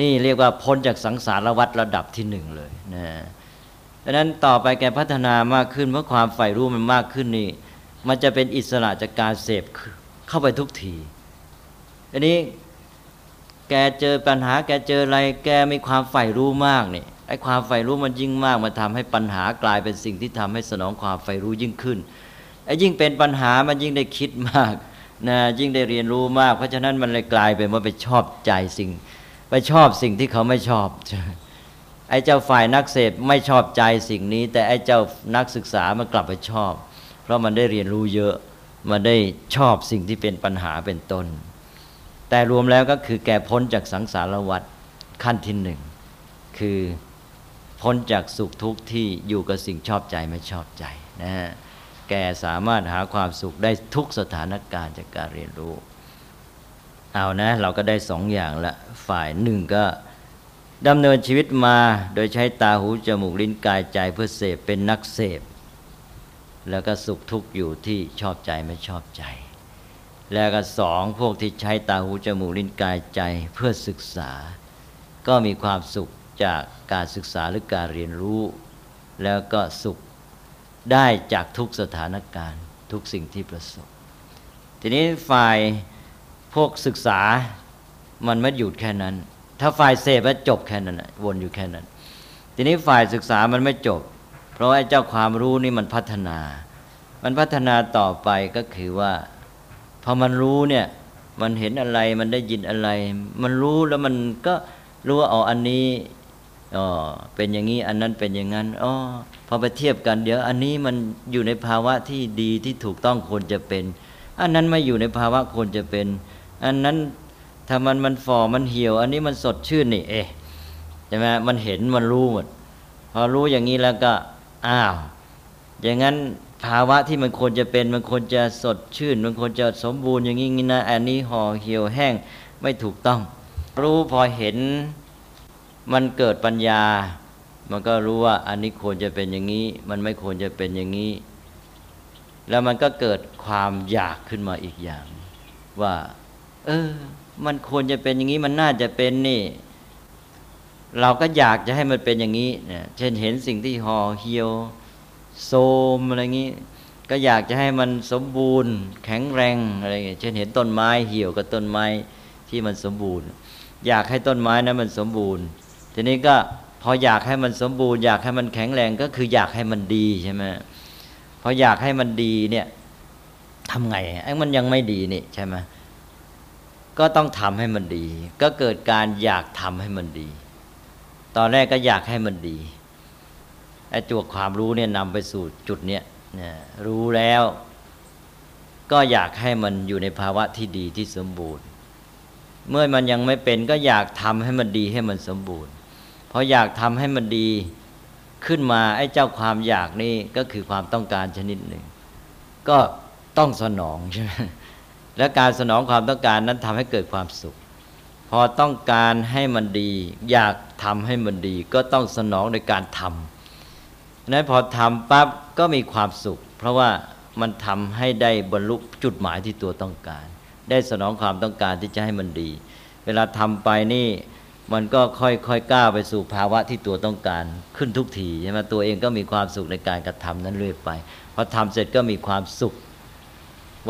นี่เรียกว่าพ้นจากสังสารวัฏระดับที่หนึ่งเลยนะดังนั้นต่อไปแกพัฒนามากขึ้นเพราะความใฝ่รู้มันมากขึ้นนี่ มันจะเป็นอิสระจากการเสพเข้าไปทุกทีอันนี้แกเจอปัญหา แกเจออะไร แกมีความใฝ่รู้มากนี่ไอ้ความใฝ่รู้มันยิ่งมาก มันทำให้ปัญหากลายเป็นสิ่งที่ทำให้สนองความใฝ่รู้ยิ่งขึ้น ไอ้ยิ่งเป็นปัญหามันยิ่งได้คิดมากนะยิ่งได้เรียนรู้มาก เพราะฉะนั้นมันเลยกลายเป็นว่าไปชอบใจสิ่ง ไปชอบสิ่งที่เขาไม่ชอบ ไอ้เจ้าฝ่ายนักเสพไม่ชอบใจสิ่งนี้ แต่ไอ้เจ้านักศึกษามันกลับไปชอบ เพราะมันได้เรียนรู้เยอะมันได้ชอบสิ่งที่เป็นปัญหาเป็นต้น แต่รวมแล้วก็คือแกพ้นจากสังสารวัฏขั้นที่หนึ่งคือพ้นจากสุขทุกข์ที่อยู่กับสิ่งชอบใจไม่ชอบใจนะฮะ แกสามารถหาความสุขได้ทุกสถานการณ์จากการเรียนรู้ เอานะ เราก็ได้สองอย่างละฝ่ายหนึ่งก็ดำเนินชีวิตมาโดยใช้ตาหูจมูกลิ้นกายใจเพื่อเสพเป็นนักเสพ แล้วก็สุขทุกข์อยู่ที่ชอบใจไม่ชอบใจ แล้วก็สองพวกที่ใช้ตาหูจมูกลิ้นกายใจเพื่อศึกษา ก็มีความสุขจากการศึกษาหรือการเรียนรู้ แล้วก็สุข ได้จากทุกสถานการณ์ ทุกสิ่งที่ประสบ ทีนี้ฝ่ายพวกศึกษามันไม่หยุดแค่นั้น ถ้าฝ่ายเสพแล้วจบแค่นั้นวนอยู่แค่นั้น ทีนี้ฝ่ายศึกษามันไม่จบ เพราะว่าเจ้าความรู้นี่มันพัฒนา มันพัฒนาต่อไปก็คือว่าพอมันรู้เนี่ยมันเห็นอะไรมันได้ยินอะไร มันรู้แล้วมันก็รู้ว่าอ๋ออันนี้ อ๋อเป็นอย่างนี้อันนั้นเป็นอย่างนั้นอ๋อพอไปเทียบกันเดี๋ยวอันนี้มันอยู่ในภาวะที่ดีที่ถูกต้องควรจะเป็น อันนั้นไม่อยู่ในภาวะควรจะเป็น อันนั้นถ้ามันมันฝ่อมันเหี่ยว อันนี้มันสดชื่นนี่ เอ๊ะใช่ไหมมันเห็นมันรู้หมดพอรู้อย่างนี้แล้วก็อ้าวอย่างนั้นภาวะที่มันควรจะเป็น มันควรจะสดชื่น มันควรจะสมบูรณ์อย่างนี้นะอันนี้ห่อเหี่ยวแห้งไม่ถูกต้อง รู้พอเห็น มันเกิดปัญญา มันก็รู้ว่าอันนี้ควรจะเป็นอย่างนี้ มันไม่ควรจะเป็นอย่างนี้ แล้วมันก็เกิดความอยากขึ้นมาอีกอย่าง ว่า เออ มันควรจะเป็นอย่างนี้ มันน่าจะเป็นนี่ เราก็อยากจะให้มันเป็นอย่างนี้เนี่ยเช่นเห็นสิ่งที่ห่อเหี่ยวโซมอะไรอย่างนี้ ก็อยากจะให้มันสมบูรณ์ แข็งแรงอะไรอย่างเงี้ยเช่นเห็นต้นไม้เหี่ยวกับต้นไม้ที่มันสมบูรณ์ อยากให้ต้นไม้นั้นมันสมบูรณ์ ทีนี้ก็พออยากให้มันสมบูรณ์อยากให้มันแข็งแรงก็คืออยากให้มันดีใช่ไหมพออยากให้มันดีเนี่ยทำไงไอ้มันยังไม่ดีนี่ใช่ไหมก็ต้องทำให้มันดี ก็เกิดการอยากทำให้มันดี ตอนแรกก็อยากให้มันดีไอ้ตัวความรู้เนี่ยนำไปสู่จุดเนี้ยรู้แล้ว ก็อยากให้มันอยู่ในภาวะที่ดีที่สมบูรณ์ เมื่อมันยังไม่เป็นก็อยากทำให้มันดีให้มันสมบูรณ์ ออยากทำให้มันดีขึ้นมาไอ้เจ้าความอยากนี่ก็คือความต้องการชนิดหนึ่ง ก็ต้องสนองใช่ไหมและการสนองความต้องการนั้นทำให้เกิดความสุข พอต้องการให้มันดี อยากทำให้มันดี ก็ต้องสนองในการทำนั้นพอทำปั๊บก็มีความสุข เพราะว่ามันทำให้ได้บรรลุจุดหมายที่ตัวต้องการ ได้สนองความต้องการที่จะให้มันดี เวลาทำไปนี่ มันก็ค่อยๆก้าวไปสู่ภาวะที่ตัวต้องการขึ้นทุกทีใช่ไหมตัวเองก็มีความสุขในการกระทำนั้นเรื่อยไปพอทำเสร็จก็มีความสุข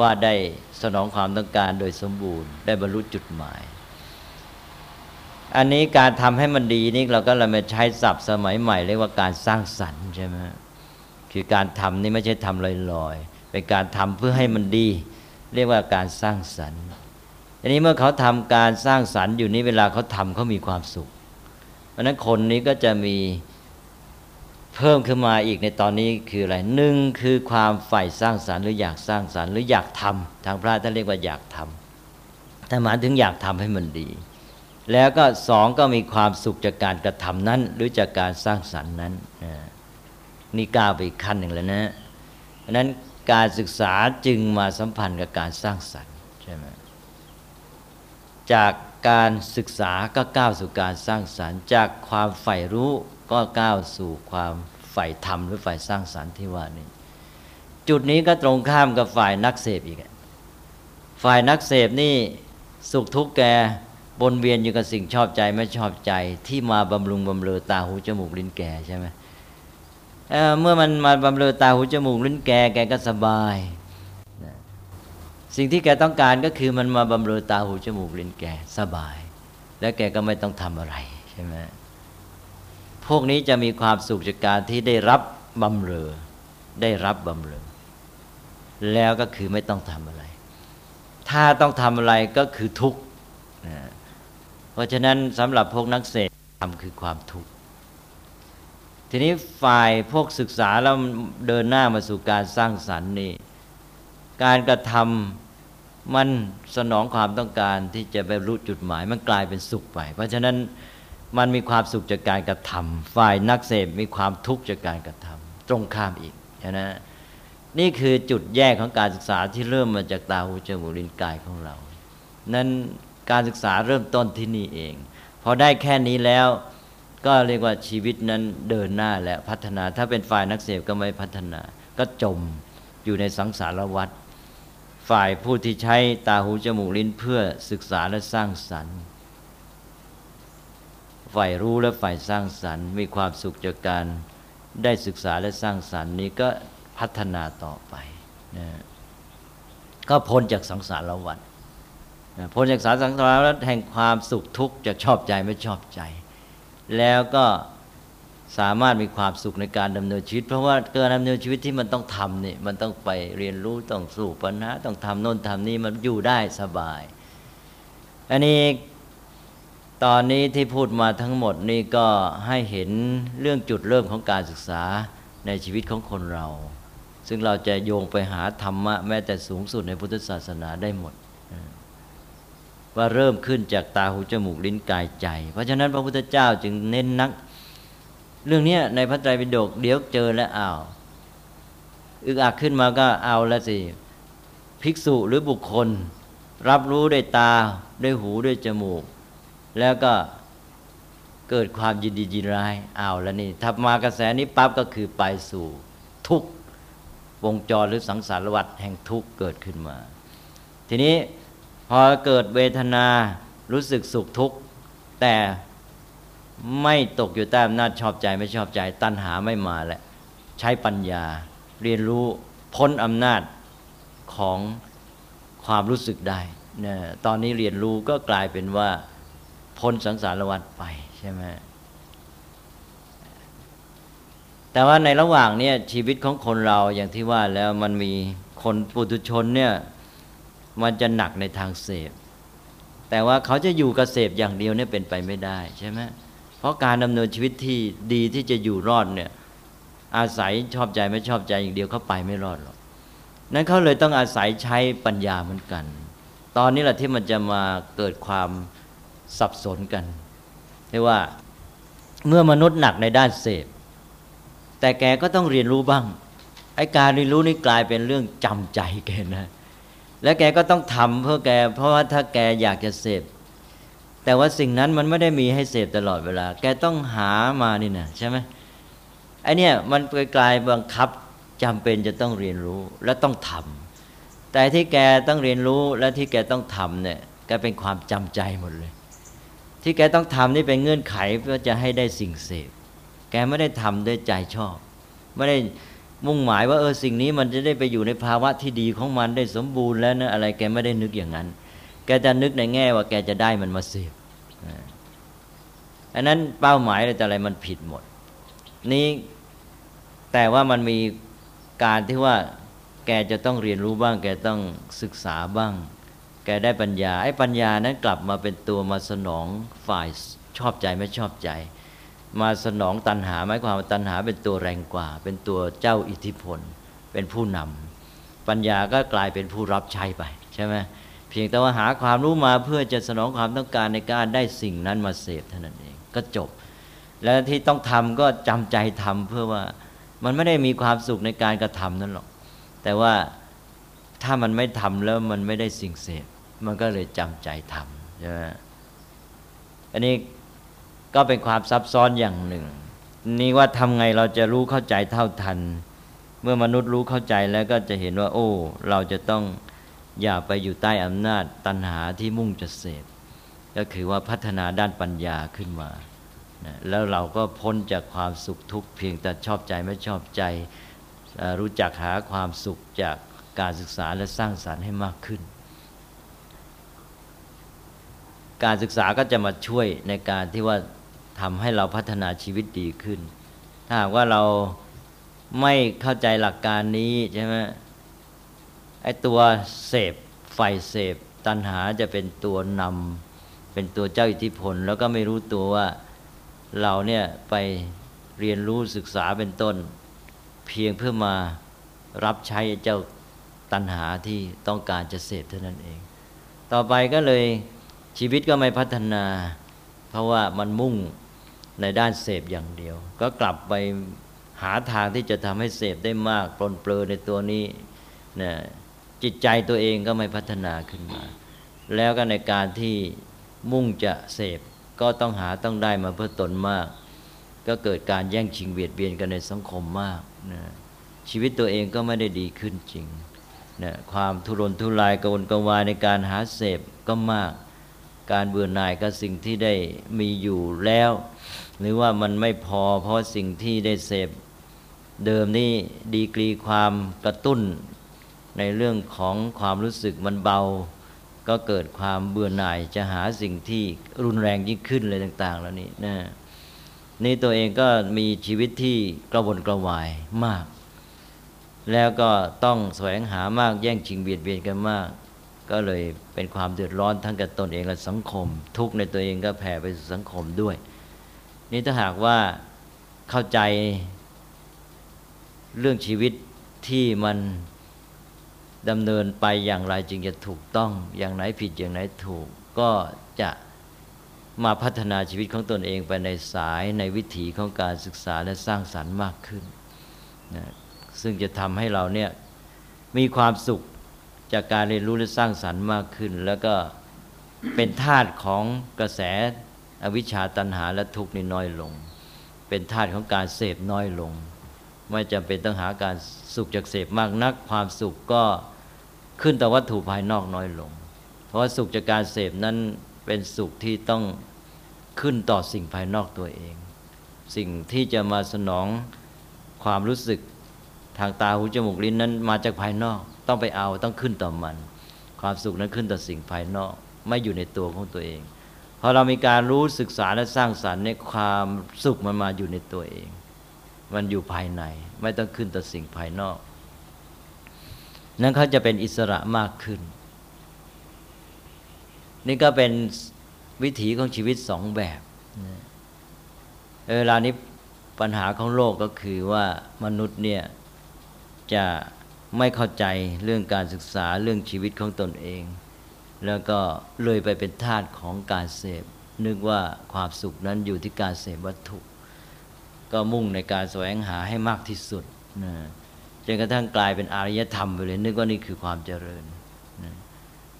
ว่าได้สนองความต้องการโดยสมบูรณ์ ได้บรรลุจุดหมาย อันนี้การทำให้มันดีนี่เราก็เรามาใช้ศัพท์สมัยใหม่ เรียกว่าการสร้างสรรค์ใช่ไหมคือการทำนี่ไม่ใช่ทำลอยๆเป็นการทำเพื่อให้มันดี เรียกว่าการสร้างสรรค์ ทีนี้เมื่อเขาทำการสร้างสรรค์อยู่นี้เวลาเขาทำเขามีความสุข เพราะนั้นคนนี้ก็จะมีเพิ่มขึ้นมาอีกในตอนนี้คืออะไรหนึ่งคือความใฝ่สร้างสารรค์หรืออยากสร้างสารรค์หรืออยากทำทางพระท่านเรียกว่าอยากทำแต่หมายถึงอยากทำให้มันดี แล้วก็สองก็มีความสุขจากการกระทำนั้น หรือจากการสร้างสรรค์นั้นนี่ก้าวไปอีกขั้นหนึ่งแล้วนะเพราะนั้นการศึกษาจึงมาสัมพันธ์กับการสร้างสรรค์ จากการศึกษาก็ก้าวสู่การสร้างสรรค์ จากความใฝ่รู้ก็ก้าวสู่ความใฝ่ธรรมหรือใฝ่สร้างสรรค์ที่ว่านี้จุดนี้ก็ตรงข้ามกับฝ่ายนักเสพอีกฝ่ายนักเสพนี่สุขทุกข์แกบนเวียนอยู่กับสิ่งชอบใจไม่ชอบใจที่มาบำรุงบำเรอตาหูจมูกลิ้นแกใช่ไหมเเมื่อมันมาบำเรอตาหูจมูกลิ้นแกแกก็สบาย สิ่งที่แกต้องการก็คือมันมาบำเรอตาหูจมูกลิ้นแกสบาย และแกก็ไม่ต้องทำอะไรใช่ไหมพวกนี้จะมีความสุขจากการที่ได้รับบำเรอได้รับบำเรอแล้วก็คือไม่ต้องทำอะไร ถ้าต้องทำอะไรก็คือทุกข์เพราะฉะนั้นสำหรับพวกนักเสพทำคือความทุกข์ทีนี้ฝ่ายพวกศึกษาแล้วเดินหน้ามาสู่การสร้างสรรค์นี่การกระทำ มันสนองความต้องการที่จะไปรู้จุดหมาย มันกลายเป็นสุขไป เพราะฉะนั้นมันมีความสุขจากการกระทำฝ่ายนักเสพมีความทุกข์จากการกระทำตรงข้ามอีกนะนี่คือจุดแยกของการศึกษาที่เริ่มมาจากตาหูจมูกลิ้นกายของเรา นั้นการศึกษาเริ่มต้นที่นี่เอง พอได้แค่นี้แล้วก็เรียกว่าชีวิตนั้นเดินหน้าและพัฒนา ถ้าเป็นฝ่ายนักเสพก็ไม่พัฒนา ก็จมอยู่ในสังสารวัฏ ฝ่ายผู้ที่ใช้ตาหูจมูกลิ้นเพื่อศึกษาและสร้างสรรค์ ฝ่ายรู้และฝ่ายสร้างสรรค์ มีความสุขจากการได้ศึกษาและสร้างสรรค์นี้ก็พัฒนาต่อไปนะก็พ้นจากสังสารวัฏพ้นจากสารสังสารวัฏแห่งความสุขทุกข์จากชอบใจไม่ชอบใจ แล้วก็ สามารถมีความสุขในการดำเนินชีวิต เพราะว่าการดำเนินชีวิตที่มันต้องทำนี่มันต้องไปเรียนรู้ต้องสู้ปัญหาต้องทำโน่นทำนี่มันอยู่ได้สบาย อันนี้ตอนนี้ที่พูดมาทั้งหมดนี่ก็ให้เห็นเรื่องจุดเริ่มของการศึกษาในชีวิตของคนเรา ซึ่งเราจะโยงไปหาธรรมะแม้แต่สูงสุดในพุทธศาสนาได้หมด ว่าเริ่มขึ้นจากตาหูจมูกลิ้นกายใจ เพราะฉะนั้นพระพุทธเจ้าจึงเน้นนัก เรื่องนี้ในพระไตรปิฎกเดี๋ยวเจอแล้วอ้าวอึกอักขึ้นมาก็เอาละสิภิกษุหรือบุคคล รับรู้ด้วยตาด้วยหูด้วยจมูก แล้วก็เกิดความยินดียินร้ายเอาแล้วนี่ถ้ามากระแสนี้ปั๊บก็คือไปสู่ทุกวงจรหรือสังสารวัฏแห่งทุกเกิดขึ้นมา ทีนี้พอเกิดเวทนารู้สึกสุขทุกข์แต่ ไม่ตกอยู่ใต้อำนาจชอบใจไม่ชอบใจ ตัณหาไม่มาแล้วใช้ปัญญา เรียนรู้พ้นอำนาจของความรู้สึกได้เนี่ยตอนนี้เรียนรู้ก็กลายเป็นว่าพ้นสังสารวัฏไปใช่ไหมแต่ว่าในระหว่างเนี้ชีวิตของคนเราอย่างที่ว่าแล้วมันมีคนปุถุชนเนี่ยมันจะหนักในทางเสพ แต่ว่าเขาจะอยู่กับเสพอย่างเดียวเนี่ยเป็นไปไม่ได้ใช่ไหม ราะการดำเนินชีวิตที่ดีที่จะอยู่รอดเนี่ยอาศัยชอบใจไม่ชอบใจอย่างเดียวเขาไปไม่รอดหรอกนั้นเขาเลยต้องอาศัยใช้ปัญญาเหมือนกัน ตอนนี้แหละที่มันจะมาเกิดความสับสนกันเรียกว่าเมื่อมนุษย์หนักในด้านเสพ แต่แกก็ต้องเรียนรู้บ้างไอ้การเรียนรู้นี่กลายเป็นเรื่องจำใจแกนะ และแกก็ต้องทำเพื่อแก เพราะว่าถ้าแกอยากจะเสพ แต่ว่าสิ่งนั้นมันไม่ได้มีให้เสพตลอดเวลา แกต้องหามานี่นะใช่ไหมไอเนี่ยมันกลายบังคับจำเป็นจะต้องเรียนรู้และต้องทำแต่ที่แกต้องเรียนรู้และที่แกต้องทำเนี่ยแกเป็นความจำใจหมดเลย ที่แกต้องทำนี่เป็นเงื่อนไขเพื่อจะให้ได้สิ่งเสพ แกไม่ได้ทำด้วยใจชอบ ไม่ได้มุ่งหมายว่าเออสิ่งนี้มันจะได้ไปอยู่ในภาวะที่ดีของมันได้สมบูรณ์แล้วนะอะไรแกไม่ได้นึกอย่างนั้น แกจะนึกในแง่ว่าแกจะได้มันมาเสพ อันนั้นเป้าหมายอะไรแต่อะไรมันผิดหมด นี้แต่ว่ามันมีการที่ว่า แกจะต้องเรียนรู้บ้าง แกต้องศึกษาบ้าง แกได้ปัญญาไอ้ปัญญานั้นกลับมาเป็นตัวมาสนองฝ่ายชอบใจไม่ชอบใจ มาสนองตัณหาหมายความว่าตัณหาเป็นตัวแรงกว่า เป็นตัวเจ้าอิทธิพล เป็นผู้นำปัญญาก็กลายเป็นผู้รับใช้ไปใช่ไหม พียงแต่ว่าหาความรู้มาเพื่อจะสนองความต้องการในการได้สิ่งนั้นมาเสพเท่านั้นเองก็จบ แล้วที่ต้องทำก็จำใจทำเพื่อว่ามันไม่ได้มีความสุขในการกระทำนั่นหรอก แต่ว่าถ้ามันไม่ทำแล้วมันไม่ได้สิ่งเสพมันก็เลยจำใจทำใช่ไหมอันนี้ก็เป็นความซับซ้อนอย่างหนึ่ง นี่ว่าทำไงเราจะรู้เข้าใจเท่าทัน เมื่อมนุษย์รู้เข้าใจแล้วก็จะเห็นว่า โอ้ เราจะต้อง อย่าไปอยู่ใต้อำนาจตัณหาที่มุ่งจะเสพ ก็คือว่าพัฒนาด้านปัญญาขึ้นมาแล้วเราก็พ้นจากความสุขทุกข์เพียงแต่ชอบใจไม่ชอบใจ รู้จักหาความสุขจากการศึกษาและสร้างสารรค์ให้มากขึ้น การศึกษาก็จะมาช่วยในการที่ว่าทำให้เราพัฒนาชีวิตดีขึ้น ถ้าหากว่าเราไม่เข้าใจหลักการนี้ใช่ไหม ไอ้ตัวเสพไฟเสพตัณหาจะเป็นตัวนำเป็นตัวเจ้าอิทธิพล แล้วก็ไม่รู้ตัวว่าเราเนี่ยไปเรียนรู้ศึกษาเป็นต้น เพียงเพื่อมารับใช้เจ้าตัณหาที่ต้องการจะเสพเท่านั้นเอง ต่อไปก็เลยชีวิตก็ไม่พัฒนา เพราะว่ามันมุ่งในด้านเสพอย่างเดียว ก็กลับไปหาทางที่จะทำให้เสพได้มากปลนเปลือในตัวนี้นะ จิตใจตัวเองก็ไม่พัฒนาขึ้นมา แล้วก็ในการที่มุ่งจะเสพก็ต้องหาต้องได้มาเพื่อตนมาก ก็เกิดการแย่งชิงเบียดเบียนกันในสังคมมากนะชีวิตตัวเองก็ไม่ได้ดีขึ้นจริงนะความทุรนทุรายกระวนกวายในการหาเสพก็มาก การเบื่อหน่ายกับสิ่งที่ได้มีอยู่แล้ว หรือว่ามันไม่พอเพราะสิ่งที่ได้เสพเดิมนี่ดีกรีความกระตุ้น ในเรื่องของความรู้สึกมันเบา ก็เกิดความเบื่อหน่ายจะหาสิ่งที่รุนแรงยิ่งขึ้นเลยต่าง ๆ แล้วนี่นะนี่ตัวเองก็มีชีวิตที่กระวนกระวายมาก แล้วก็ต้องแสวงหามากแย่งชิงเบียดเบียนกันมาก ก็เลยเป็นความเดือดร้อนทั้งกับตนเองและสังคม ทุกในตัวเองก็แผ่ไปสู่สังคมด้วย นี่ถ้าหากว่าเข้าใจเรื่องชีวิตที่มัน ดำเนินไปอย่างไรจึงจะถูกต้อง อย่างไหนผิดอย่างไหนถูก ก็จะมาพัฒนาชีวิตของตนเองไปในสายในวิถีของการศึกษาและสร้างสรรค์มากขึ้นนะซึ่งจะทำให้เราเนี่ยมีความสุขจากการเรียนรู้และสร้างสรรค์มากขึ้น แล้วก็เป็นธาตุของกระแสอวิชชาตันหาและทุกข์นี่น้อยลง เป็นธาตุของการเสพน้อยลง ไม่จำเป็นต้องหาการสุขจากเสพมากนัก ความสุขก็ ขึ้นต่อวัตถุภายนอกน้อยลง เพราะว่าสุขจากการเสพนั้นเป็นสุขที่ต้องขึ้นต่อสิ่งภายนอกตัวเอง สิ่งที่จะมาสนองความรู้สึกทางตาหูจมูกลิ้นนั้นมาจากภายนอกต้องไปเอาต้องขึ้นต่อมัน ความสุขนั้นขึ้นต่อสิ่งภายนอก ไม่อยู่ในตัวของตัวเองพอเรามีการรู้ศึกษาและสร้างสารรค์ในความสุขมันมาอยู่ในตัวเอง มันอยู่ภายในไม่ต้องขึ้นต่อสิ่งภายนอก นั้นเขาจะเป็นอิสระมากขึ้น นี่ก็เป็นวิถีของชีวิตสองแบบเวลานี้ปัญหาของโลกก็คือว่ามนุษย์เนี่ยจะไม่เข้าใจเรื่องการศึกษาเรื่องชีวิตของตนเอง แล้วก็เลยไปเป็นทาสของการเสพ นึกว่าความสุขนั้นอยู่ที่การเสพวัตถุ ก็มุ่งในการแสวงหาให้มากที่สุดนะ จนกระทั่งกลายเป็นอารยธรรมไปเลยนึกว่านี่คือความเจริญ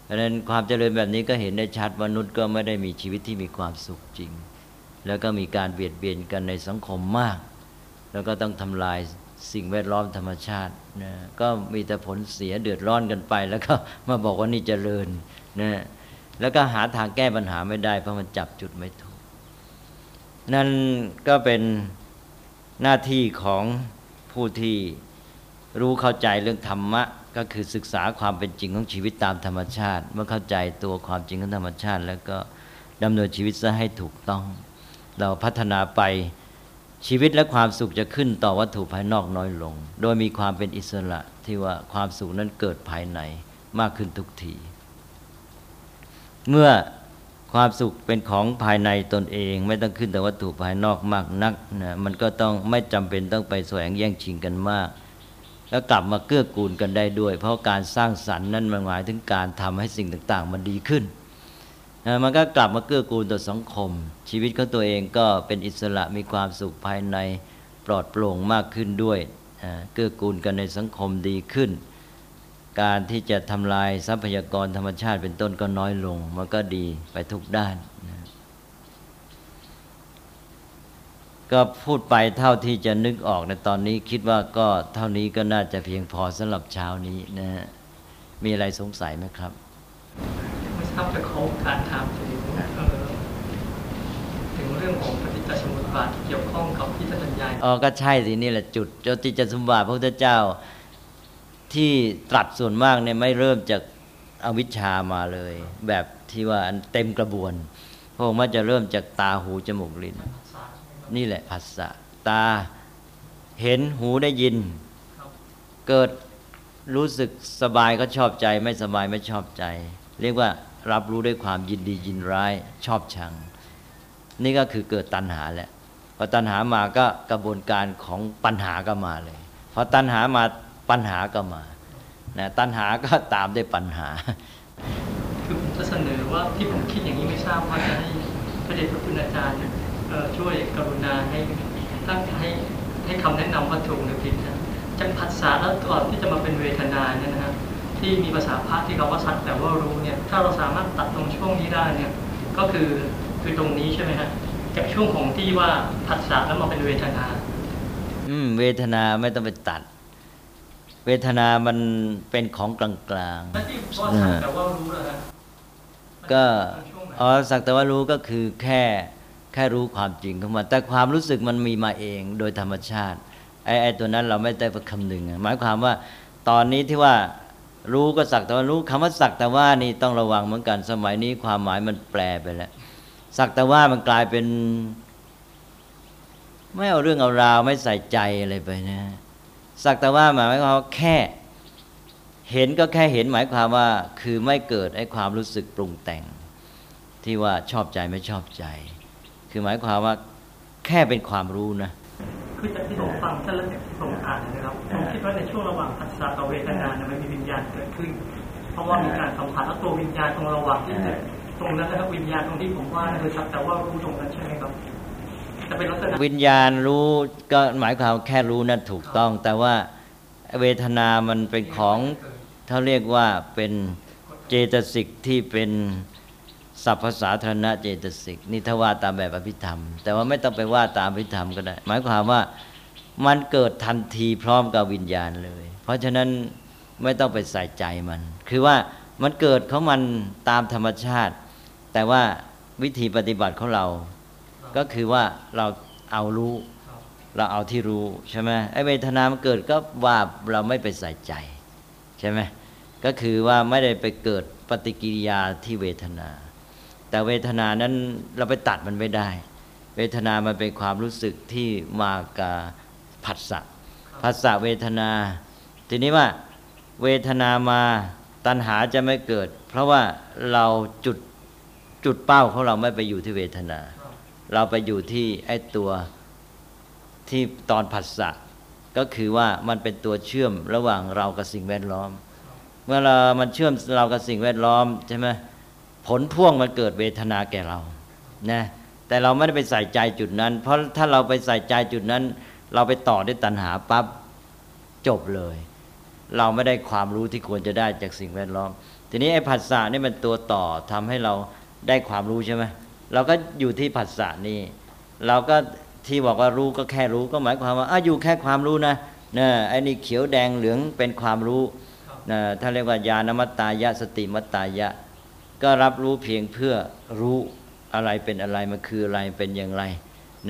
เพราะฉะนั้นความเจริญแบบนี้ก็เห็นได้ชัดมนุษย์ก็ไม่ได้มีชีวิตที่มีความสุขจริง แล้วก็มีการเบียดเบียนกันในสังคมมาก แล้วก็ต้องทำลายสิ่งแวดล้อมธรรมชาตินะก็มีแต่ผลเสียเดือดร้อนกันไป แล้วก็มาบอกว่านี่เจริญนะแล้วก็หาทางแก้ปัญหาไม่ได้เพราะมันจับจุดไม่ถูก นั่นก็เป็นหน้าที่ของผู้ที่ รู้เข้าใจเรื่องธรรมะ ก็คือศึกษาความเป็นจริงของชีวิตตามธรรมชาติ เมื่อเข้าใจตัวความจริงของธรรมชาติ แล้วก็ดำเนินชีวิตซะให้ถูกต้อง เราพัฒนาไปชีวิตและความสุขจะขึ้นต่อวัตถุภายนอกน้อยลง โดยมีความเป็นอิสระที่ว่าความสุขนั้นเกิดภายในมากขึ้นทุกที เมื่อความสุขเป็นของภายในตนเอง ไม่ต้องขึ้นแต่วัตถุภายนอกมากนักนะมันก็ต้องไม่จำเป็นต้องไปแสวงแย่งชิงกันมาก แล้วกลับมาเกื้อกูลกันได้ด้วย เพราะการสร้างสรรค์นั้นมันหมายถึงการทำให้สิ่งต่างๆ มันดีขึ้นมันก็กลับมาเกื้อกูลต่อสังคม ชีวิตของตัวเองก็เป็นอิสระมีความสุขภายในปลอดโปร่งมากขึ้นด้วยเกื้อกูลกันในสังคมดีขึ้น การที่จะทำลายทรัพยากรธรรมชาติเป็นต้นก็น้อยลง มันก็ดีไปทุกด้านนะ ก็พูดไปเท่าที่จะนึกออกในตอนนี้คิดว่าก็เท่านี้ก็น่าจะเพียงพอสำหรับเช้านี้นะฮะมีอะไรสงสัยไหมครับไม่ทราบจะเขาการถามถึงเอ่อถึงเรื่องของปฏิจจสมุปบาทที่เกี่ยวข้องกับที่ท่านบรรยายอ๋อก็ใช่สินี่แหละจุดจติจสมบัติพระพุทธเจ้าที่ตรัสส่วนมากเนี่ยไม่เริ่มจากอวิชชามาเลย แบบที่ว่าอันเต็มกระบวนพระองค์มันจะเริ่มจากตาหูจมูกลิ้น นี่แหละภาษาตาเห็นหูได้ยิน เกิดรู้สึกสบายก็ชอบใจ ไม่สบายไม่ชอบใจ เรียกว่ารับรู้ด้วยความยินดียินร้ายชอบชัง นี่ก็คือเกิดตัณหาแหละพอตัณหามาก็กระบวนการของปัญหาก็มาเลยพอตัณหามาปัญหาก็มานะตัณหาก็ตามด้วยปัญหา คือผมจะเสนอว่าที่ผมคิดอย่างนี้ไม่ทราบว่าจะให้พระเดชพระคุณอาจารย์เอ่อ ช่วยกรุณาให้ตั้งให้ให้คำแนะนำว่าถูกหรือผิดนะจากผัสสะแล้วก่อนที่จะมาเป็นเวทนาเนี่ยนะฮะที่มีภาษาพระที่เขาว่าสัตว์แต่ว่ารู้เนี่ยถ้าเราสามารถตัดตรงช่วงนี้ได้เนี่ยก็คือคือตรงนี้ใช่ไหมฮะจากช่วงของที่ว่าผัสสะแล้วมาเป็นเวทนา อืม เวทนาไม่ต้องไปตัด เวทนามันเป็นของกลางและที่ว่าสัตว์แต่ว่ารู้นะฮะๆก็อ๋อสักแต่ว่ารู้ก็คือแค่ แค่รู้ความจริงของมันแต่ความรู้สึกมันมีมาเองโดยธรรมชาติไอ้ไอ้ตัวนั้นเราไม่ได้ไปคำนึงหมายความว่าตอนนี้ที่ว่ารู้ก็สักแต่ว่ารู้คำว่าสักแต่ว่านี่ต้องระวังเหมือนกันสมัยนี้ความหมายมันแปลไปแล้วสักแต่ว่ามันกลายเป็น ไม่เอาเรื่องเอาราวไม่ใส่ใจอะไรไปนะ สักแต่ว่าหมายความว่าแค่ เห็นก็แค่เห็นหมายความว่า คือไม่เกิดไอ้ความรู้สึกปรุงแต่ง ที่ว่าชอบใจไม่ชอบใจ คือหมายความว่าแค่เป็นความรู้นะคือจากที่ผมฟังท่านแล้วจากที่ผมอ่านนะครับผมคิดว่าในช่วงระหว่างผัสสะกับเวทนาเนี่ยมันมีวิญญาณเกิดขึ้น เพราะว่ามีการสัมผัสแล้วตัววิญญาณตรงระหว่างที่เนี่ยตรงนั้นนะครับวิญญาณตรงที่ผมว่าคือสักแต่ว่ารู้ตรงนั้นใช่ไหมครับจะเป็นลักษณะวิญญาณรู้ก็หมายความแค่รู้นั่นถูกต้อง แต่ว่าเวทนามันเป็นของเขาเรียกว่าเป็นเจตสิกที่เป็น สัพพสาธารณเจตสิกนี่ถ้าว่าตามแบบอภิธรรม แต่ว่าไม่ต้องไปว่าตามอภิธรรมก็ได้ หมายความว่ามันเกิดทันทีพร้อมกับวิญญาณเลย เพราะฉะนั้นไม่ต้องไปใส่ใจมัน คือว่ามันเกิดของมันตามธรรมชาติ แต่ว่าวิธีปฏิบัติของเรา ก็คือว่าเราเอารู้ เราเอาที่รู้ใช่ไหมไอ้เวทนามันเกิดก็ว่าเราไม่ไปใส่ใจ ใช่ไหมก็คือว่าไม่ได้ไปเกิดปฏิกิริยาที่เวทนา แต่เวทนานั้นเราไปตัดมันไม่ได้ เวทนามันเป็นความรู้สึกที่มากับผัสสะผัสสะเวทนา ทีนี้ว่าเวทนามาตัณหาจะไม่เกิด เพราะว่าเราจุดจุดเป้าของเราไม่ไปอยู่ที่เวทนา เราไปอยู่ที่ไอ้ตัวที่ตอนผัสสะก็คือว่ามันเป็นตัวเชื่อมระหว่างเรากับสิ่งแวดล้อม เมื่อเรามันเชื่อมเรากับสิ่งแวดล้อมใช่ไหม ผลพ่วงมันเกิดเวทนาแก่เรานะแต่เราไม่ได้ไปใส่ใจจุดนั้น เพราะถ้าเราไปใส่ใจจุดนั้น เราไปต่อด้วยตัณหาปั๊บจบเลย เราไม่ได้ความรู้ที่ควรจะได้จากสิ่งแวดล้อม ทีนี้ไอ้ผัสสะนี่มันตัวต่อทำให้เราได้ความรู้ใช่ไหมเราก็อยู่ที่ผัสสะนี่ เราก็ที่บอกว่ารู้ก็แค่รู้ก็หมายความว่าอะอยู่แค่ความรู้นะนะไอ้นี่เขียวแดงเหลืองเป็นความรู้นะถ้าเรียกว่าญาณมัตตายะสติมัตตายะ ก็รับรู้เพียงเพื่อรู้อะไรเป็นอะไรมันคืออะไรเป็นอย่างไร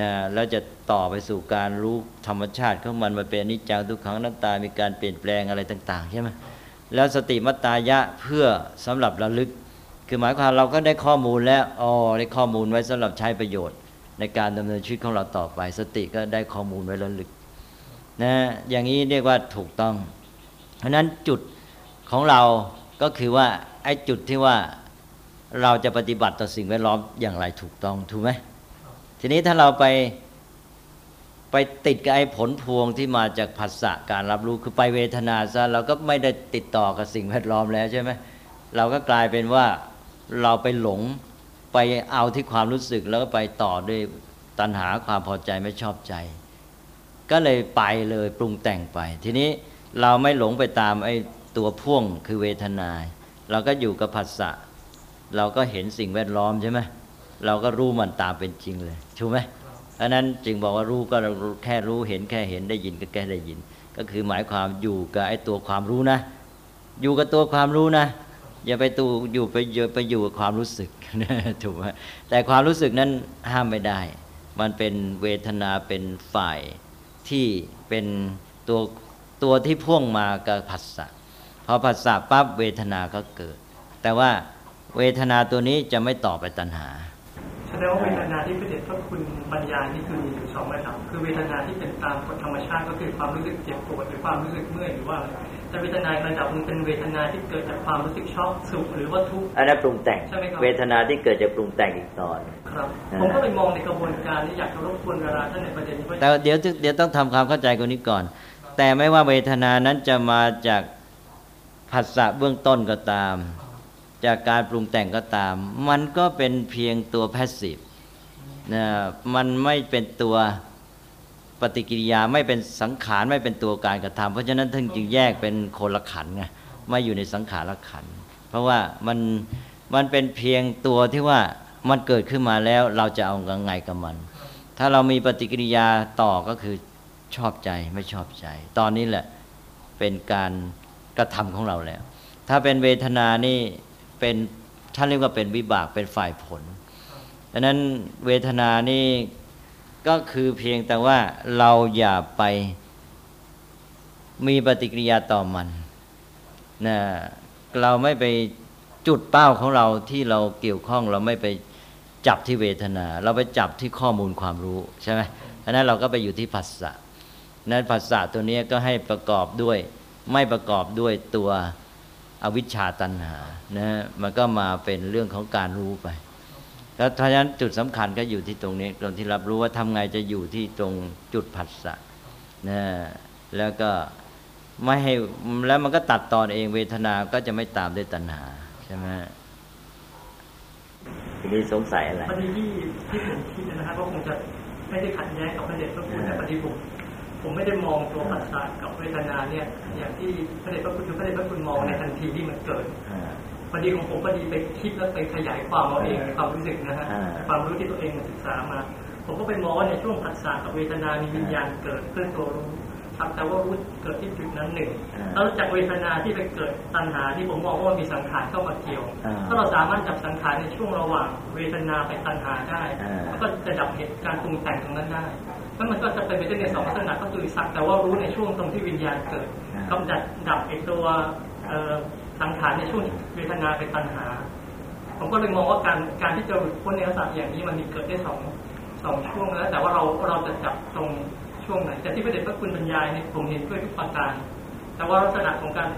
นะแล้วจะต่อไปสู่การรู้ธรรมชาติของมันมันเป็นนิจจังทุกขังนัตตา มีการเปลี่ยนแปลงอะไรต่าง ๆ ใช่ไหมแล้วสติมัตตายะเพื่อสำหรับระลึก คือหมายความเราก็ได้ข้อมูลแล้วอ๋อได้ข้อมูลไว้สำหรับใช้ประโยชน์ ในการดำเนินชีวิตของเราต่อไป สติก็ได้ข้อมูลไว้ระลึกนะอย่างนี้เรียกว่าถูกต้อง เพราะนั้นจุดของเราก็คือว่าไอ้จุดที่ว่า เราจะปฏิบัติต่อสิ่งแวดล้อมอย่างไรถูกต้องถูกไหมทีนี้ถ้าเราไปไปติดกับไอ้ผลพวงที่มาจากภาษะการรับรู้คือไปเวทนาซะเราก็ไม่ได้ติดต่อกับสิ่งแวดล้อมแล้วใช่ไหมเราก็กลายเป็นว่าเราไปหลงไปเอาที่ความรู้สึกแล้วก็ไปต่อด้วยตัณหาความพอใจไม่ชอบใจ ก็เลยไปเลยปรุงแต่งไป ทีนี้เราไม่หลงไปตามไอ้ตัวพ่วงคือเวทนา เราก็อยู่กับผัสสะ เราก็เห็นสิ่งแวดล้อมใช่ไหมเราก็รู้มันตามเป็นจริงเลยถูกไหมอันนั้นจึงบอกว่ารู้ก็แค่รู้เห็นแค่เห็นได้ยินก็แค่ได้ยิน ก็คือหมายความอยู่กับไอ้ตัวความรู้นะ อยู่กับตัวความรู้นะ อย่าไปตูอยู่ไปเยอะไปอยู่กับความรู้สึกถูกไหมแต่ความรู้สึกนั้นห้ามไม่ได้ มันเป็นเวทนาเป็นฝ่ายที่เป็นตัวตัวที่พ่วงมากับผัสสะพอผัสสะปั๊บเวทนาก็เกิด แต่ว่า เวทนาตัวนี้จะไม่ต่อไปตัณหาแสดงว่าเวทนาที่พระเดชพระคุณบรรยายนี่คือมีอยู่สองระดับคือเวทนาที่เป็นตามกฎธรรมชาติก็คือความรู้สึกเจ็บปวดหรือความรู้สึกเมื่อยหรือว่าอะไรแต่เวทนาระดับหนึงเป็นเวทนาที่เกิดจากความรู้สึกชอบสุขหรือว่าทุกข์อันนั้นปรุงแต่งใช่ไหมครับเวทนาที่เกิดจากปรุงแต่งอีกตอนครับผมก็เลยมองในกระบวนการนี้อยากจะรบกวนเวลาท่านในประเด็นนี้ว่าแต่เดี๋ยวเดี๋ยวต้องทำความเข้าใจคนนี้ก่อน แต่ไม่ว่าเวทนานั้นจะมาจากผัสสะเบื้องต้นก็ตาม จากการปรุงแต่งก็ตาม มันก็เป็นเพียงตัวแพสซีฟนะมันไม่เป็นตัวปฏิกิริยาไม่เป็นสังขารไม่เป็นตัวการกระทำเพราะฉะนั้นท่านจึงแยกเป็นคนละขันไงไม่อยู่ในสังขารละขัน เพราะว่ามันมันเป็นเพียงตัวที่ว่ามันเกิดขึ้นมาแล้วเราจะเอาไงกับมัน ถ้าเรามีปฏิกิริยาต่อก็คือชอบใจไม่ชอบใจ ตอนนี้แหละเป็นการกระทำของเราแล้ว ถ้าเป็นเวทนานี่ เป็นท่านเรียกว่าเป็นวิบากเป็นฝ่ายผลดังนั้นเวทนานี่ก็คือเพียงแต่ว่าเราอย่าไปมีปฏิกิริยาต่อมันนะเราไม่ไปจุดเป้าของเราที่เราเกี่ยวข้อง เราไม่ไปจับที่เวทนา เราไปจับที่ข้อมูลความรู้ใช่ไหมเพราะนั้นเราก็ไปอยู่ที่ภาษะนั้นภาษะตัวนี้ก็ให้ประกอบด้วย ไม่ประกอบด้วยตัว อวิชชาตันหานะมันก็มาเป็นเรื่องของการรู้ไปแล้วเพราะฉะนั้นจุดสำคัญก็อยู่ที่ตรงนี้ตรงที่รับรู้ว่าทำไงจะอยู่ที่ตรงจุดผัสสะนะแล้วก็ไม่ให้แล้วมันก็ตัดตอนเองเวทนาก็จะไม่ตามด้วยตัณหาใช่ไหมทีนี้สงสัยอะไรพอดีที่ที่ผมคิดนะครับก็คงจะไม่ได้ขัดแย้งกับพระเดชพระคุณแต่พอดีผม ผมไม่ได้มองตัวปัสสาวะกับเวทนาเนี่ย อย่างที่พระเดชพระคุณคือพระเดชพระคุณมองในทันทีที่มันเกิดอ่าพอดีของผมพอดีไปคิดแล้วไปขยายความเอาเองความรู้สึกนะฮะอ่าความรู้ที่ตัวเองศึกษามา ผมก็ไปมองว่าในช่วงผัสสะกับเวทนามีวิญญาณเกิดเพื่อตัวรู้สักแต่ว่ารู้เกิดที่จุดนั้นหนึ่งแล้วจากเวทนาที่ไปเกิดตัณหาที่ผมมองว่ามีสังขารเข้ามาเกี่ยวอ่าถ้าเราสามารถจับสังขารในช่วงระหว่างเวทนาไปตัณหาได้อ่าแล้วก็จะดับเหตุการณ์ปรุงแต่งตรงนั้นได้ แล้วมันก็จะเป็นไปได้ในสองลักษณะก็คือสักแต่ว่ารู้ในช่วงตรงที่วิญญาณเกิดกำจัดดับไอตัวเอ่อสังขารในช่วงเวทนาไปตัณหา ผมก็เลยมองว่าการการที่จะหลุดพ้นในลักษณะอย่างนี้มันมีเกิดได้สองสองช่วงแล้ว แต่ว่าเราเราจะจับตรงช่วงไหนแต่ที่พระเดชพระคุณบรรยายเนี่ยผมเห็นด้วยทุกประการ แต่ว่าลักษณะของการ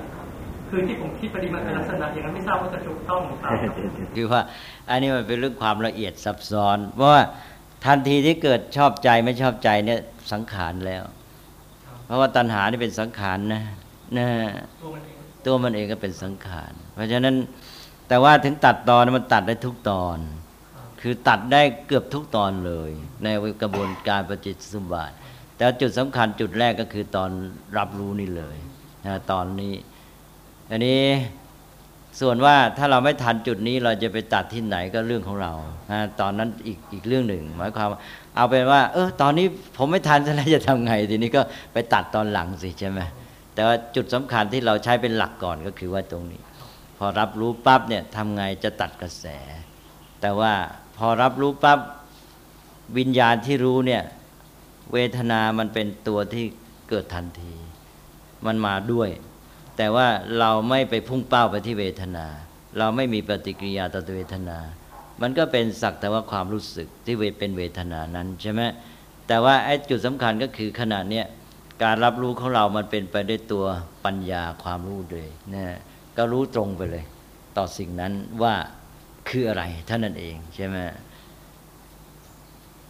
คือที่ผมคิดปฏิมาเป็นลักษณะอย่างนั้นไม่ทราบว่าจะถูกต้องหรือเปล่าครับคือว่าอันนี้มันเป็นเรื่องความละเอียดซับซ้อนเพราะว่า ทันทีที่เกิดชอบใจไม่ชอบใจเนี่ยสังขารแล้ว เพราะว่าตัณหานี่เป็นสังขารนะนะตัวมันเองตัวมันเองก็เป็นสังขาร เพราะฉะนั้นแต่ว่าถึงตัดตอนมันตัดได้ทุกตอน คือตัดได้เกือบทุกตอนเลย ในกระบวนการปฏิจจสมบัติแต่จุดสำคัญจุดแรกก็คือตอนรับรู้นี่เลยนะตอนนี้อันนี้ ส่วนว่าถ้าเราไม่ทันจุดนี้เราจะไปตัดที่ไหนก็เรื่องของเรานะตอนนั้นอีกอีกเรื่องหนึ่ง หมายความว่าเอาเป็นว่า เออตอนนี้ผมไม่ทันแล้วจะทำไงทีนี้ก็ไปตัดตอนหลังสิใช่ไหมแต่ว่าจุดสำคัญที่เราใช้เป็นหลักก่อนก็คือว่าตรงนี้ พอรับรู้ปั๊บเนี่ยทำไงจะตัดกระแส แต่ว่าพอรับรู้ปั๊บวิญญาณที่รู้เนี่ยเวทนามันเป็นตัวที่เกิดทันที มันมาด้วย แต่ว่าเราไม่ไปพุ่งเป้าไปที่เวทนา เราไม่มีปฏิกิริยาต่อเวทนา มันก็เป็นสักแต่ว่าความรู้สึกที่เป็นเวทนานั้นใช่ไหมแต่ว่าไอ้จุดสำคัญก็คือขณะเนี้ยการรับรู้ของเรามันเป็นไปด้วยตัวปัญญาความรู้เลยนะก็รู้ตรงไปเลย ต่อสิ่งนั้นว่าคืออะไรเท่านั้นเองใช่ไหม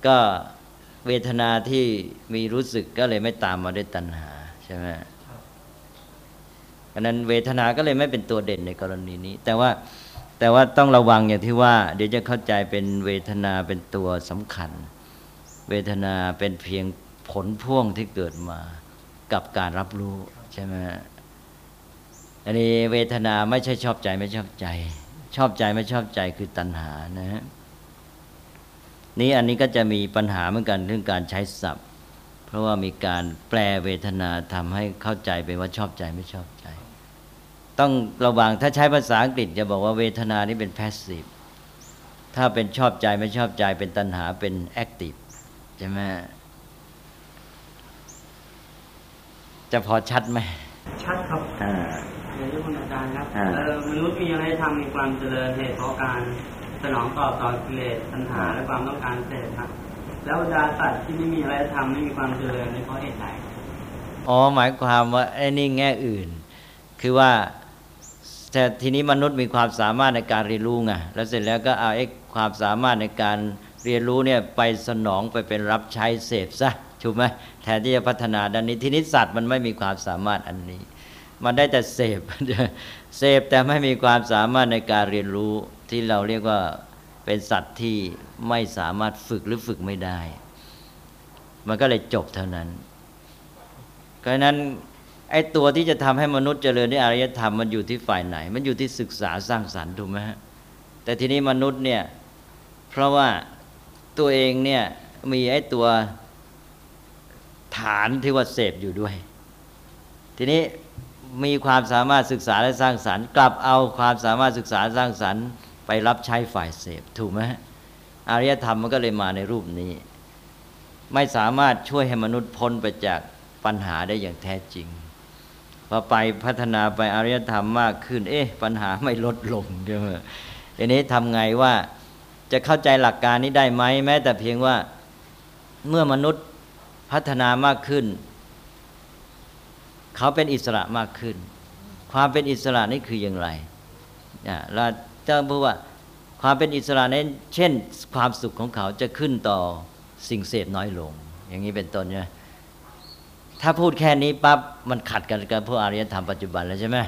ก็เวทนาที่มีรู้สึกก็เลยไม่ตามมาด้วยตัณหาใช่ไหม ราะนั้นเวทนาก็เลยไม่เป็นตัวเด่นในกรณีนี้ แต่ว่าแต่ว่าต้องระวังอย่างที่ว่า เดี๋ยวจะเข้าใจเป็นเวทนาเป็นตัวสำคัญ เวทนาเป็นเพียงผลพ่วงที่เกิดมากับการรับรู้ใช่ไหมอันนี้เวทนาไม่ใช่ชอบใจไม่ชอบใจ ชอบใจไม่ชอบใจคือตัณหานะฮะนี้อันนี้ก็จะมีปัญหาเหมือนกันเรื่องการใช้ศัพท์ เพราะว่ามีการแปลเวทนาทำให้เข้าใจไปว่าชอบใจไม่ชอบ ต้องระวังถ้าใช้ภาษาอังกฤษจะบอกว่าเวทนานี่เป็นแพสซีฟถ้าเป็นชอบใจไม่ชอบใจเป็นตัณหาเป็นแอคทีฟใช่ไหมจะพอชัดไหมชัดครับอ่าเรียนด้วยคุณอาจารย์ครับอ่าเออมนุษย์มีอะไรทำมีความเจริญเหตุเพราะการสนองตอบต่อกิเลสปัญหาและความต้องการเสพครับ แล้วบรรดาสัตว์ที่ไม่มีอะไรทำไม่มีความเจริญในเพราะเหตุใดอ๋อหมายความว่าไอ้นี่แง่อื่น คือว่า แต่ทีนี้มนุษย์มีความสามารถในการเรียนรู้ไงแล้วเสร็จแล้วก็เอาไอ้ความสามารถในการเรียนรู้เนี่ยไปสนองไปเป็นรับใช้เสพซะถูกไหมแทนที่จะพัฒนาด้านนี้ทีนี้สัตว์มันไม่มีความสามารถอันนี้ มันได้แต่เสพเสพแต่ไม่มีความสามารถในการเรียนรู้ที่เราเรียกว่าเป็นสัตว์ที่ไม่สามารถฝึกหรือฝึกไม่ได้ มันก็เลยจบเท่านั้นเพราะนั้น ไอ้ตัวที่จะทำให้มนุษย์เจริญในอารยธรรมมันอยู่ที่ฝ่ายไหน มันอยู่ที่ศึกษาสร้างสรรค์ถูกไหมฮะแต่ทีนี้มนุษย์เนี่ยเพราะว่าตัวเองเนี่ยมีไอ้ตัวฐานที่ว่าเสพอยู่ด้วย ทีนี้มีความสามารถศึกษาและสร้างสรรค์ กลับเอาความสามารถศึกษาสร้างสรรค์ ไปรับใช้ฝ่ายเสพถูกไหมอารยธรรมมันก็เลยมาในรูปนี้ ไม่สามารถช่วยให้มนุษย์พ้นไปจากปัญหาได้อย่างแท้จริง พอไปพัฒนาไปอารยธรรมมากขึ้น เอ๊ะ ปัญหาไม่ลดลงใช่ไหมทีนี้ทำไงว่าจะเข้าใจหลักการนี้ได้ไหมแม้แต่เพียงว่าเมื่อมนุษย์พัฒนามากขึ้น เขาเป็นอิสระมากขึ้น ความเป็นอิสระนี่คืออย่างไรเนี่ยเราจะพูดว่าความเป็นอิสระนั้นเช่น ความสุขของเขาจะขึ้นต่อสิ่งเสพน้อยลง อย่างนี้เป็นต้นใช่ไหม ถ้าพูดแค่นี้ปั๊บมันขัดกันกับพวกอารยธรรมปัจจุบันแล้วใช่ไหม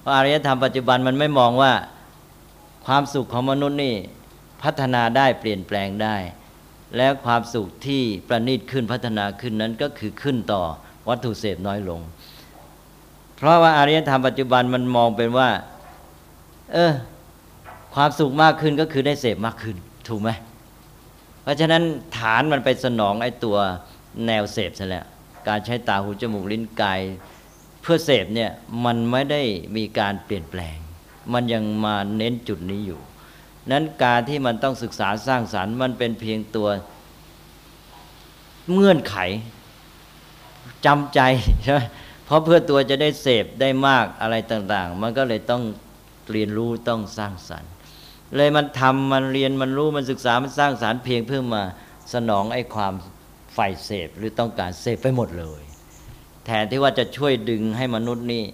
เพราะอารยธรรมปัจจุบันมันไม่มองว่าความสุขของมนุษย์นี่พัฒนาได้เปลี่ยนแปลงได้ แล้วความสุขที่ประณีตขึ้นพัฒนาขึ้นนั้นก็คือขึ้นต่อวัตถุเสพน้อยลง เพราะว่าอารยธรรมปัจจุบันมันมองเป็นว่า เออความสุขมากขึ้นก็คือได้เสพมากขึ้น ถูกไหมเพราะฉะนั้นฐานมันไปสนองไอ้ตัวแนวเสพซะแล้ว การใช้ตาหูจมูกลิ้นกาย เพื่อเสพเนี่ยมันไม่ได้มีการเปลี่ยนแปลง มันยังมาเน้นจุดนี้อยู่ นั้นการที่มันต้องศึกษาสร้างสารรค์ มันเป็นเพียงตัวเงื่อนไขจำใจใช่ไหมเพราะเพื่อตัวจะได้เสพได้มากอะไรต่าง ๆ มันก็เลยต้องเรียนรู้ต้องสร้างสรรค์ เลยมันทำมันเรียนมันรู้มันศึกษามันสร้างสารรค์เพียงเพื่อมาสนองไอ้ความ ใฝ่เสพหรือต้องการเสพไปหมดเลย แทนที่ว่าจะช่วยดึงให้มนุษย์นี่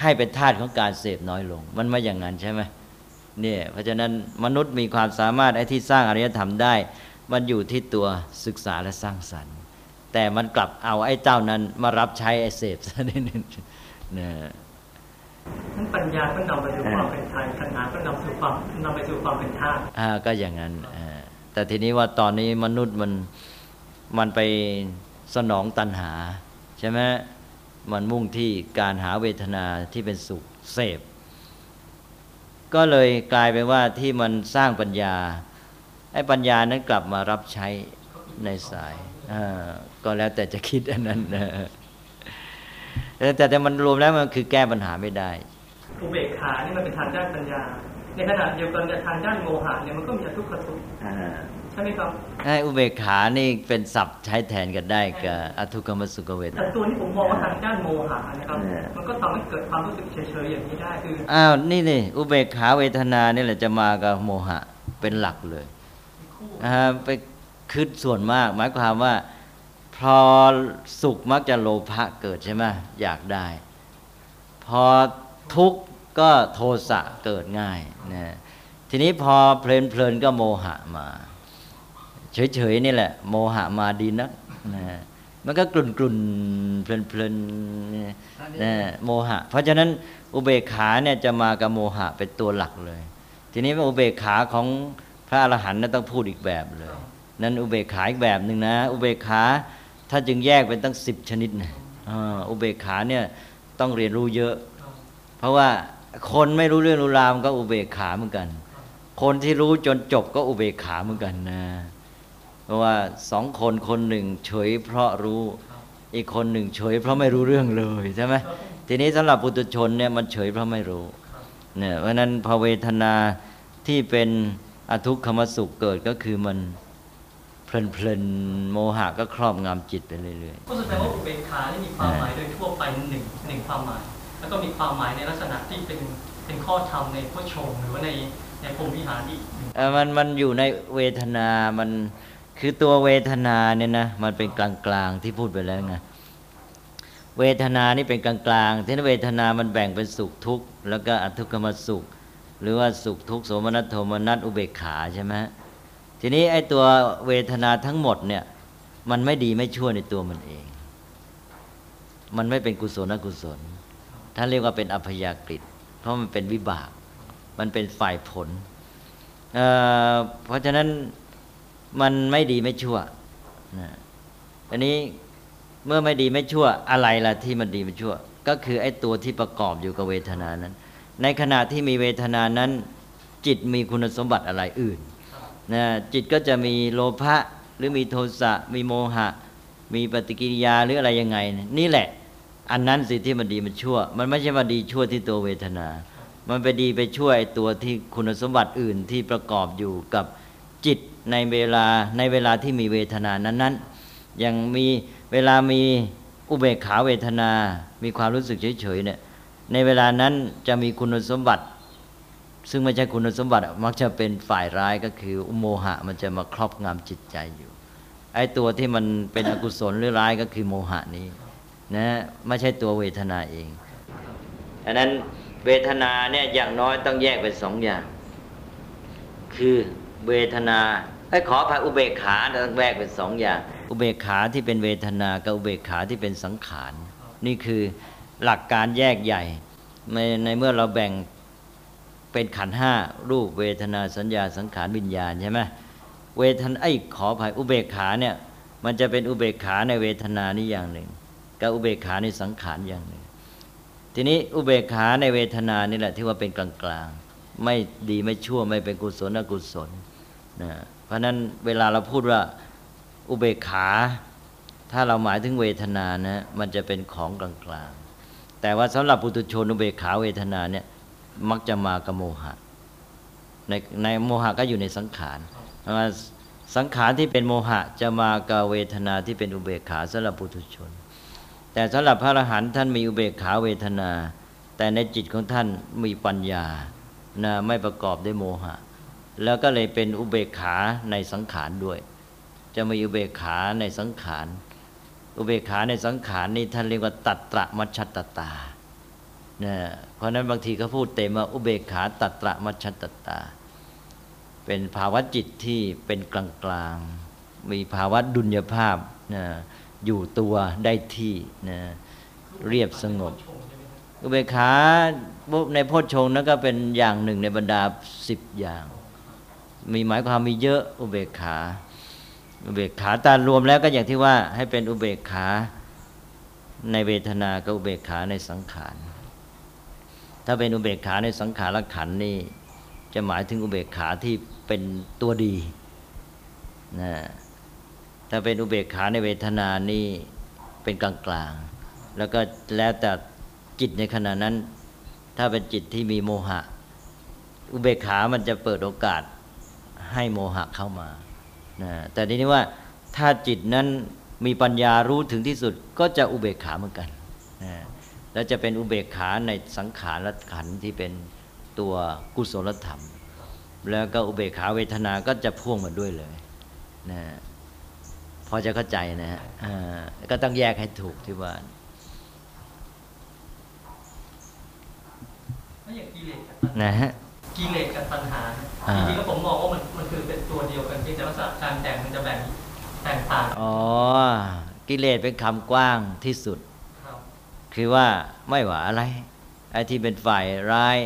ให้เป็นทาสของการเสพน้อยลง มันไม่อย่างนั้นใช่ไหมเนี่ยเพราะฉะนั้นมนุษย์มีความสามารถไอ้ที่สร้างอารยธรรมได้ มันอยู่ที่ตัวศึกษาและสร้างสรรค์ แต่มันกลับเอาไอ้เจ้านั้นมารับใช้ไอ้เสพซะนิดนึงนะนั้นปัญญาก็นำไปสู่ความเป็นไทยปัญหาก็นำสู่ความนำไปสู่ความเป็นธาตุอ่าก็อย่างนั้นอ่าแต่ทีนี้ว่าตอนนี้มนุษย์มัน มันไปสนองตัณหา ใช่ไหมมันมุ่งที่การหาเวทนาที่เป็นสุขเสพ ก็เลยกลายเป็นว่าที่มันสร้างปัญญาไอ้ปัญญานั้นกลับมารับใช้ในสายอ่าก็แล้วแต่จะคิดอันนั้นนะแต่แต่แต่มันรวมแล้วมันคือแก้ปัญหาไม่ได้อุเบกขานี่มันเป็นทางด้านปัญญา ในขณะเดียวกันในทางด้านโมหะเนี่ยมันก็มีอทุกขทุกข์ใช่ไหมครับไอ้อุเบกขานี่เป็นศัพท์ใช้แทนกันได้กับอทุกขมสุขเวทแต่ตัวนี้ผมมองว่าทางด้านโมหะนะครับเนี่ยมันก็ทำให้เกิดความรู้สึกเฉยๆอย่างนี้ได้คืออ้าวนี่นี่อุเบกขาเวทนานี่แหละจะมากับโมหะเป็นหลักเลยอ่าไปคืดส่วนมาก หมายความว่า พอสุขมักจะโลภะเกิดใช่ไหมอยากได้ พอทุกข์ก็โทสะเกิดง่ายนะทีนี้พอเพลินเพลินก็โมหะมา เฉยๆนี่แหละ โมหะมาดีนักนะมันก็กลุ่นกลุ่นๆเพลินเพลินๆนะโมหะ เพราะฉะนั้นอุเบกขาเนี่ยจะมากับโมหะเป็นตัวหลักเลย ทีนี้อุเบกขาของพระอรหันต์นั้นต้องพูดอีกแบบเลย นั้นอุเบกขาอีกแบบหนึ่งนะ อุเบกขาถ้าจึงแยกเป็นตั้งสิบชนิดนะอ่าอุเบกขาเนี่ยต้องเรียนรู้เยอะ เพราะว่าคนไม่รู้เรื่องรู้ราวมันก็อุเบกขาเหมือนกัน คนที่รู้จนจบก็อุเบกขาเหมือนกันนะ เพราะว่าสองคนคนหนึ่งเฉยเพราะรู้ อีกคนหนึ่งเฉยเพราะไม่รู้เรื่องเลยใช่ไหมทีนี้สำหรับปุถุชนเนี่ยมันเฉยเพราะไม่รู้เนี่ยเพราะฉะนั้นพอเวทนาที่เป็นอทุกขมสุขเกิดก็คือมันเพลินเพลินๆโมหะก็ครอบงำจิตไปเรื่อยก็แสดงว่าอุเบกขานี่มีความหมายโดยทั่วไปหนึ่งหนึ่งความหมาย แล้วก็มีความหมายในลักษณะที่เป็นเป็นข้อธรรมในพุทธชงหรือว่าในในพรหมวิหารอีกหนึ่งๆเอ่อมันมันอยู่ในเวทนา มัน คือตัวเวทนาเนี่ยนะมันเป็นกลางๆที่พูดไปแล้วไงเวทนานี่เป็นกลางๆที่นั้นเวทนามันแบ่งเป็นสุขทุกข์แล้วก็อทุกขมสุข หรือว่าสุขทุกข์โสมนัสโทมนัสอุเบกขาใช่ไหมทีนี้ไอ้ตัวเวทนาทั้งหมดเนี่ยมันไม่ดีไม่ชั่วในตัวมันเอง มันไม่เป็นกุศลอกุศลท่านเรียกว่าเป็นอัพยากฤิเพราะมันเป็นวิบาก มันเป็นฝ่ายผลเเพราะฉะนั้น มันไม่ดีไม่ชั่วนะอันนี้เมื่อไม่ดีไม่ชั่วอะไรล่ะที่มันดีไม่ชั่ว ก็คือไอ้ตัวที่ประกอบอยู่กับเวทนานั้น ในขณะที่มีเวทนานั้น จิตมีคุณสมบัติอะไรอื่นนะจิตก็จะมีโลภะหรือมีโทสะมีโมหะ มีปฏิกิริยาหรืออะไรยังไง นี่แหละ อันนั้นสิที่มันดีมันชั่ว มันไม่ใช่ว่าดีชั่วที่ตัวเวทนา มันไปดีไปช่วยไอ้ตัวที่คุณสมบัติอื่นที่ประกอบอยู่กับ จิตในเวลาในเวลาที่มีเวทนานั้นๆอย่างมีเวลามีอุเบกขาเวทนา มีความรู้สึกเฉยๆเนี่ยในเวลานั้นจะมีคุณสมบัติ ซึ่งไม่ใช่คุณสมบัติมักจะเป็นฝ่ายร้ายก็คืออุโมหะ มันจะมาครอบงำจิตใจอยู่ไอ้ตัวที่มันเป็นอกุศลหรือร้ายก็คือโมหะนี้นะไม่ใช่ตัวเวทนาเองอันนั้นเวทนาเนี่ยอย่างน้อยต้องแยกเป็นสองอย่าง คือ เวทนาไอ้ขออภัยอุเบกขาต้องแยกเป็นสองอย่าง อุเบกขาที่เป็นเวทนากับอุเบกขาที่เป็นสังขาร นี่คือหลักการแยกใหญ่ในในเมื่อเราแบ่งเป็นขันห้ารูปเวทนาสัญญาสังขารวิญญาณใช่ไหมเวทนาไอ้ขออภัยอุเบกขาเนี่ยมันจะเป็นอุเบกขาในเวทนานี่อย่างหนึ่งกับอุเบกขาในสังขารอย่างหนึ่ง ทีนี้อุเบกขาในเวทนานี่แหละที่ว่าเป็นกลางๆ ไม่ดีไม่ชั่วไม่เป็นกุศลอกุศล นะเพราะนั้นเวลาเราพูดว่าอุเบกขา ถ้าเราหมายถึงเวทนานะมันจะเป็นของกลางๆ แต่ว่าสำหรับปุถุชนอุเบกขาเวทนาเนี่ยมักจะมากับโมหะ ในในโมหะก็อยู่ในสังขารสังขารที่เป็นโมหะจะมากับเวทนาที่เป็นอุเบกขาสำหรับปุถุชน แต่สำหรับพระอรหันต์ท่านมีอุเบกขาเวทนา แต่ในจิตของท่านมีปัญญานะไม่ประกอบด้วยโมหะ แล้วก็เลยเป็นอุเบกขาในสังขารด้วย จะมีอุเบกขาในสังขาร อุเบกขาในสังขารนี่ท่านเรียกว่าตัตตระมัชตตานะเพราะนั้นบางทีเขาพูดเต็มว่าอุเบกขาตัตตระมัชตตา เป็นภาวะจิตที่เป็นกลางกลางๆมีภาวะดุลยภาพนะอยู่ตัวได้ที่นะเรียบสงบ อุเบกขาในโพชฌงค์นั้นก็เป็นอย่างหนึ่งในบรรดาสิบอย่าง มีหมายความมีเยอะอุเบกขา อุเบกขาตารวมแล้วก็อย่างที่ว่าให้เป็นอุเบกขาในเวทนากับอุเบกขาในสังขาร ถ้าเป็นอุเบกขาในสังขารขันนี่จะหมายถึงอุเบกขาที่เป็นตัวดีนะถ้าเป็นอุเบกขาในเวทนานี่เป็นกลางๆ แล้วก็แล้วแต่จิตในขณะนั้น ถ้าเป็นจิตที่มีโมหะ อุเบกขามันจะเปิดโอกาส ให้โมหะเข้ามานะแต่ทีนี้ว่าถ้าจิตนั้นมีปัญญารู้ถึงที่สุดก็จะอุเบกขาเหมือนกันนะแล้วจะเป็นอุเบกขาในสังขารขันธ์ที่เป็นตัวกุศลธรรม แล้วก็อุเบกขาเวทนาก็จะพ่วงมาด้วยเลยนะพอจะเข้าใจนะฮะอ่าก็ต้องแยกให้ถูกที่ว่าแล้วอย่างกิเลสนะฮะ กิเลสกับตัณหาอ่าจริงๆก็ผมมองว่ามันมันคือเป็นตัวเดียวกันเพียงแต่ว่าการแบ่งมันจะแบ่งแตกต่างอ๋อกิเลสเป็นคำกว้างที่สุดครับคือว่าไม่ว่าอะไรไอ้ที่เป็นฝ่ายร้าย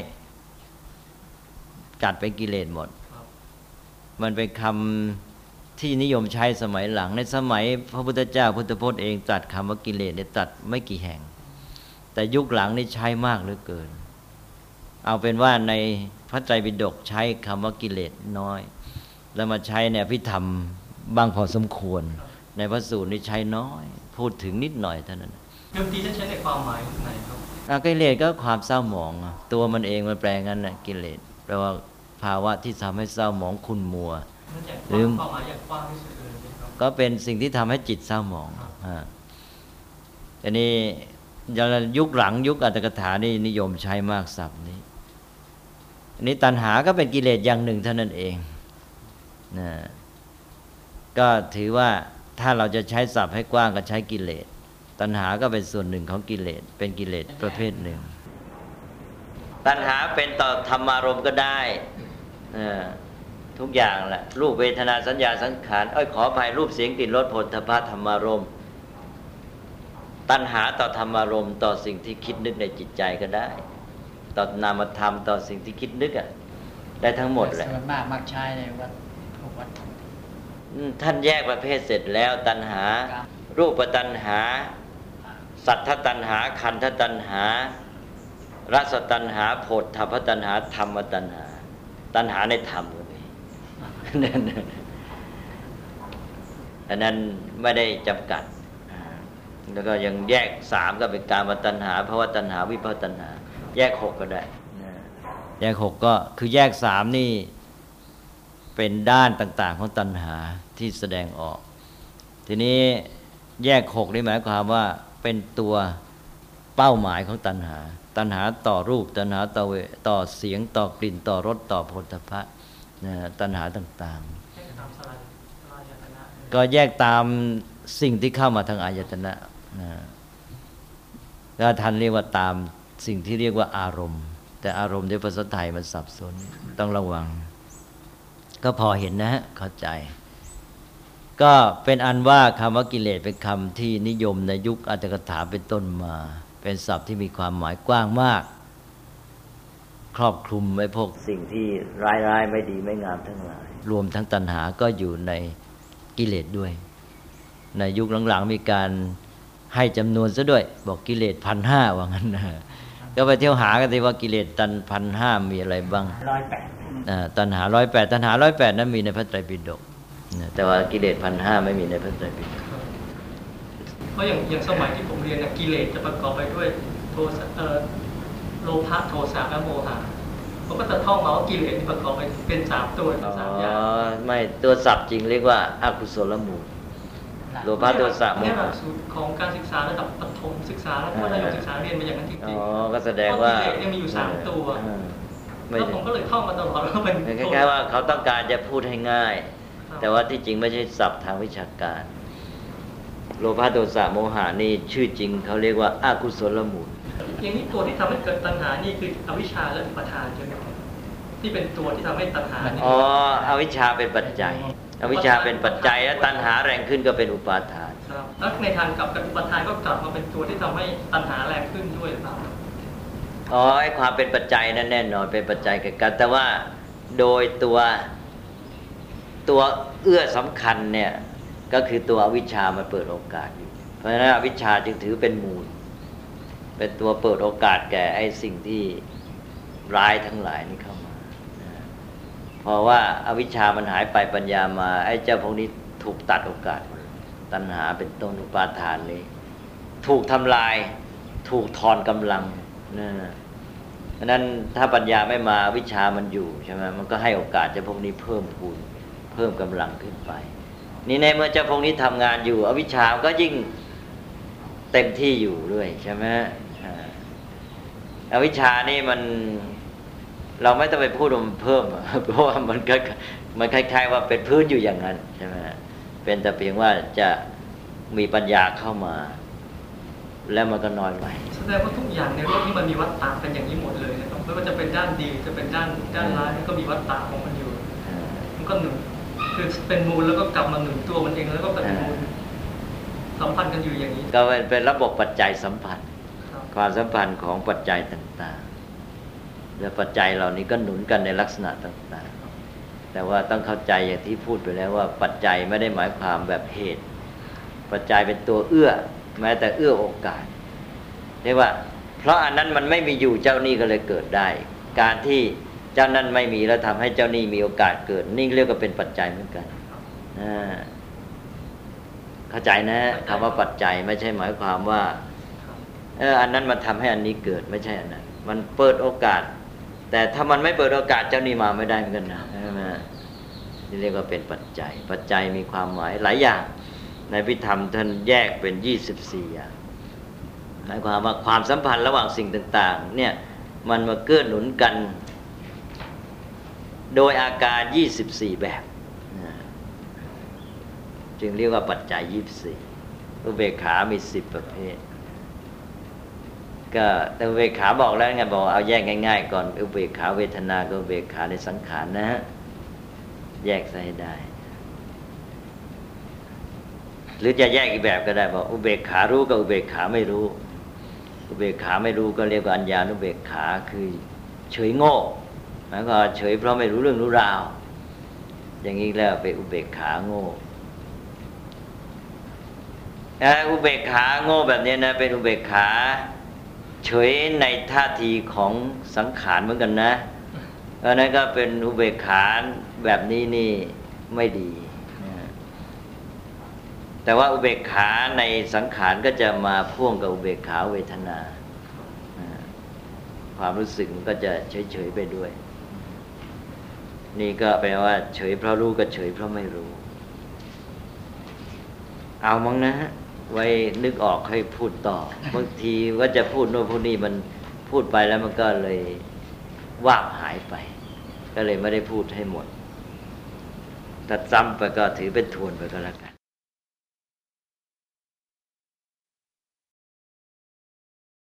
จัดเป็นกิเลสหมดครับมันเป็นคำที่นิยมใช้สมัยหลัง ในสมัยพระพุทธเจ้าพุทธพจน์เองตรัดคำว่ากิเลสเนี่ยตรัดไม่กี่แห่ง แต่ยุคหลังนี่ใช้มากเหลือเกิน เอาเป็นว่าใน พระไตรปิฎกใช้คำว่ากิเลสน้อย แล้วมาใช้ในอภิธรรมบางพอสมควร ในพระสูตรนี่ใช้น้อย พูดถึงนิดหน่อยเท่านั้นเดิมทีจะใช้ในความหมายไหนครับอากิเลสก็ความเศร้าหมองอะตัวมันเองมันแปลงั้นนะกิเลสแปลว่าภาวะที่ทำให้เศร้าหมองคุณมัวนั่นอย่างหรือความหมายอย่างกว้างที่สุดเลยนะครับก็เป็นสิ่งที่ทำให้จิตเศร้าหมองครับฮะอันนี้ยุคหลังยุคอัตถกถานี่นิยมใช้มากศัพท์นี้อั นี้ตัณหาก็เป็นกิเลสอย่างหนึ่งเท่านั้นเองนะก็ถือว่าถ้าเราจะใช้ศัพท์ให้กว้างก็ใช้กิเลส ตัณหาก็เป็นส่วนหนึ่งของกิเลส เป็นกิเลสประเภทหนึ่ง ตัณหาเป็นต่อธรรมารมก็ได้ทุกอย่างแหละรูปเวทนาสัญญาสังขารเอ้ยขออภัยรูปเสียงกลิ่นรสผลทพะธรรมารมตัณหาต่อธรรมารมต่อสิ่งที่คิดนึกในจิตใจก็ได้ ต่อนามธรรมต่อสิ่งที่คิดนึกอะได้ทั้งหมดแหละส่วนมากมักใช้ในวัดพวกวัดอืมท่านแยกประเภทเสร็จแล้วตัณหาครับรูปตัณหา สัทธตัณหา คันธตัณหา รสตัณหาโผฏฐพตัณหา ธรรมตัณหา ตัณหาในธรรมก็มีนั่นอันนั้นไม่ได้จำกัดอ่าแล้วก็ยังแยกสามก็เป็นการมตัณหาภาวะตัณหาวิภาวตัณหา แยกหกก็ได้แยกหกก็คือแยกสามนี่เป็นด้านต่างๆ ของตัณหาที่แสดงออก ทีนี้แยกหกนี่หมายความว่าเป็นตัวเป้าหมายของตัณหา ตัณหาต่อรูป ตัณหาต่อเวต่อเสียงต่อกลิ่นต่อรสต่อผลตภะนะตัณหาต่างๆ ก็แยกตามสิ่งที่เข้ามาทางอายตนะนะก็ท่านเรียกว่าตาม สิ่งที่เรียกว่าอารมณ์ แต่อารมณ์ในภาษาไทยมันสับสนต้องระวัง ก็พอเห็นนะฮะเข้าใจ ก็เป็นอันว่าคำว่ากิเลสเป็นคำที่นิยมในยุคอัตถกถาเป็นต้นมา เป็นศัพท์ที่มีความหมายกว้างมาก ครอบคลุมไว้พวกสิ่งที่ร้ายๆไม่ดีไม่งามทั้งหลาย รวมทั้งตัณหาก็อยู่ในกิเลสด้วย ในยุคหลังๆมีการให้จำนวนซะด้วย บอกกิเลสพันห้าว่างั้นนะ ก็ไปเที่ยวหากันสิว่ากิเลสตันพันห้ามีอะไรบ้างร้อยแปดอ่าตัณหาร้อยแปดตัณหาร้อยแปดนั้นมีในพระไตรปิฎกนะแต่ว่ากิเลสพันห้าไม่มีในพระไตรปิฎกเพราะอย่างอย่างสมัยที่ผมเรียนนะกิเลสจะประกอบไปด้วยโทสะเอ่อโลภะโทสะและโมหะผมก็จะท่องมาว่ากิเลสนี่ประกอบไปเป็นสามตัวอ๋สามอย่างอไม่ตัวศัพท์จริงเรียกว่าอากุศลมูล โลภะโทสะโมเนี่ยหลัหะกสูตรของการศึกษาระดับประถมศึกษาและมัธยมศึกษาเรียนมาอย่างนั้นจอ๋ริองก็แสดงว่าเพราะกิเลสเนี่ยมีอยู่สามตัวอ่าๆไม่แล้วผมก็เลยท่องมาตลอดว่าเป็นคล้ายๆว่าเขาต้องการจะพูดให้ง่ายครับแต่ว่าที่จริงไม่ใช่ศัพท์ทางวิชาการ โลภะโทสะโมหะนี่ชื่อจริงเขาเรียกว่าอากุศลมูลอย่างนี้ตัวที่ทำให้เกิดตัณหานี่คืออวิชชาและอุปทานใช่ไหมครับที่เป็นตัวที่ทำให้ตัณหาเนี่ยอ๋ออวิชชาเป็นปัจจัย อวิชชาเป็นปัจจัยและตัณหาแรงขึ้นก็เป็นอุปาทานครับแล้วในทางกลับกับอุปทานก็กลับมาเป็นตัวที่ทำให้ตัณหาแรงขึ้นด้วยหรือเปล่าอ๋อไอ้ความเป็นปัจจัยนั้นแน่นอนเป็นปัจจัยแก่กันแต่ว่าโดยตัวตัวเอื้อสำคัญเนี่ยก็คือตัวอวิชชามันเปิดโอกาสอยู่ เพราะฉะนั้นอวิชชาจึงถือเป็นมูล เป็นตัวเปิดโอกาสแก่ไอ้สิ่งที่ร้ายทั้งหลายนี้เข้ามานะเพราะว่าอาวิชามันหายไปปัญญามา ไอ้เจ้าพวกนี้ถูกตัดโอกาส ตัณหาเป็นต้นอุปาทานนี้ ถูกทำลาย ถูกทอนกำลังนะเพราะนั้นถ้าปัญญาไม่มาวิชามันอยู่ใช่ไหมมันก็ให้โอกาสเจ้าพวกนี้เพิ่มพูน เพิ่มกำลังขึ้นไป นี่ในเมื่อเจ้าพวกนี้ทำงานอยู่ อวิชามก็ยิ่งเต็มที่อยู่ด้วยใช่ไหมอวิชานี่มัน เราไม่ต้องไปพูดว่ามันเพิ่มอะเพราะว่ามันก็มันคล้าย ๆ ว่าเป็นพื้นอยู่อย่างนั้นใช่ไหมเป็นแต่เพียงว่าจะมีปัญญาเข้ามา แล้วมันก็น้อยไปสแสดงว่าทุกอย่างในโลกนี้มันมีวัฏฏะเป็นอย่างนี้หมดเลยนะครับไม่ว่าจะเป็นด้านดีจะเป็นด้านด้านร้ายมันก็มีวัฏฏะของมันอยู่อ่ามันก็หนุนคือเป็นมูลแล้วก็กลับมาหนุนตัวมันเองแล้วก็เป็นมูลสัมพันธ์กันอยู่อย่างนี้ ก็เป็นระบบปัจจัยสัมพันธ์ครับความสัมพันธ์ของปัจจัยต่างๆ และปัจจัยเหล่านี้ก็หนุนกันในลักษณะต่างๆ แต่ว่าต้องเข้าใจอย่างที่พูดไปแล้วว่าปัจจัยไม่ได้หมายความแบบเหตุ ปัจจัยเป็นตัวเอื้อ แม้แต่เอื้อโอกาสเรียกว่า เพราะอันนั้นมันไม่มีอยู่เจ้านี่ก็เลยเกิดได้ การที่เจ้านั้นไม่มีแล้วทำให้เจ้านี่มีโอกาสเกิด นี่เรียกว่าเป็นปัจจัยเหมือนกันเข้าใจนะคำว่าปัจจัยไม่ใช่หมายความว่าเอออันนั้นมันทำให้อันนี้เกิดไม่ใช่อันนั้นมันเปิดโอกาส แต่ถ้ามันไม่เปิดโอกาสเจ้านี่มาไม่ได้เหมือนกันนะใช่ไหมนี่เรียกว่าเป็นปัจจัย ปัจจัยมีความหมายหลายอย่าง ในพิธรรมท่านแยกเป็นยี่สิบสี่อย่างหมายความว่าความสัมพันธ์ระหว่างสิ่งต่าง ๆ เนี่ยมันมาเกื้อหนุนกัน โดยอาการยี่สิบสี่แบบ จึงเรียกว่าปัจจัยยี่สิบสี่อุเบกขามีสิบประเภท ก็แต่อุเบกขาบอกแล้วไงบอกเอาแยกง่าย ๆ ก่อนอุเบกขาเวทนากับอุเบกขาในสังขารนะฮะแยกใส่ได้ หรือจะแยกอีกแบบก็ได้บอกอุเบกขารู้กับอุเบกขาไม่รู้ อุเบกขาไม่รู้ก็เรียกว่าอัญญานุเบกขาคือเฉยโง่หมายความเฉยเพราะไม่รู้เรื่องรู้ราว อย่างนี้แล้วเป็นอุเบกขาโง่อ่ออุเบกขาโง่แบบนี้นะเป็นอุเบกขา เฉยในท่าทีของสังขารเหมือนกันนะเพราะนั้นก็เป็นอุเบกขาแบบนี้นี่ไม่ดี แต่ว่าอุเบกขาในสังขารก็จะมาพ่วงกับอุเบกขาเวทนา ความรู้สึกก็จะเฉยๆไปด้วย นี่ก็แปลว่า เฉยเพราะรู้กับเฉยเพราะไม่รู้ เอามั้งนะฮะ ไว้นึกออกให้พูดต่อบางทีว่าจะพูดโน่นพูดนี่มันพูดไปแล้วมันก็เลยว่างหายไป ก็เลยไม่ได้พูดให้หมดถ้าซ้ำไปก็ถือเป็นทวนไปก็แล้วกัน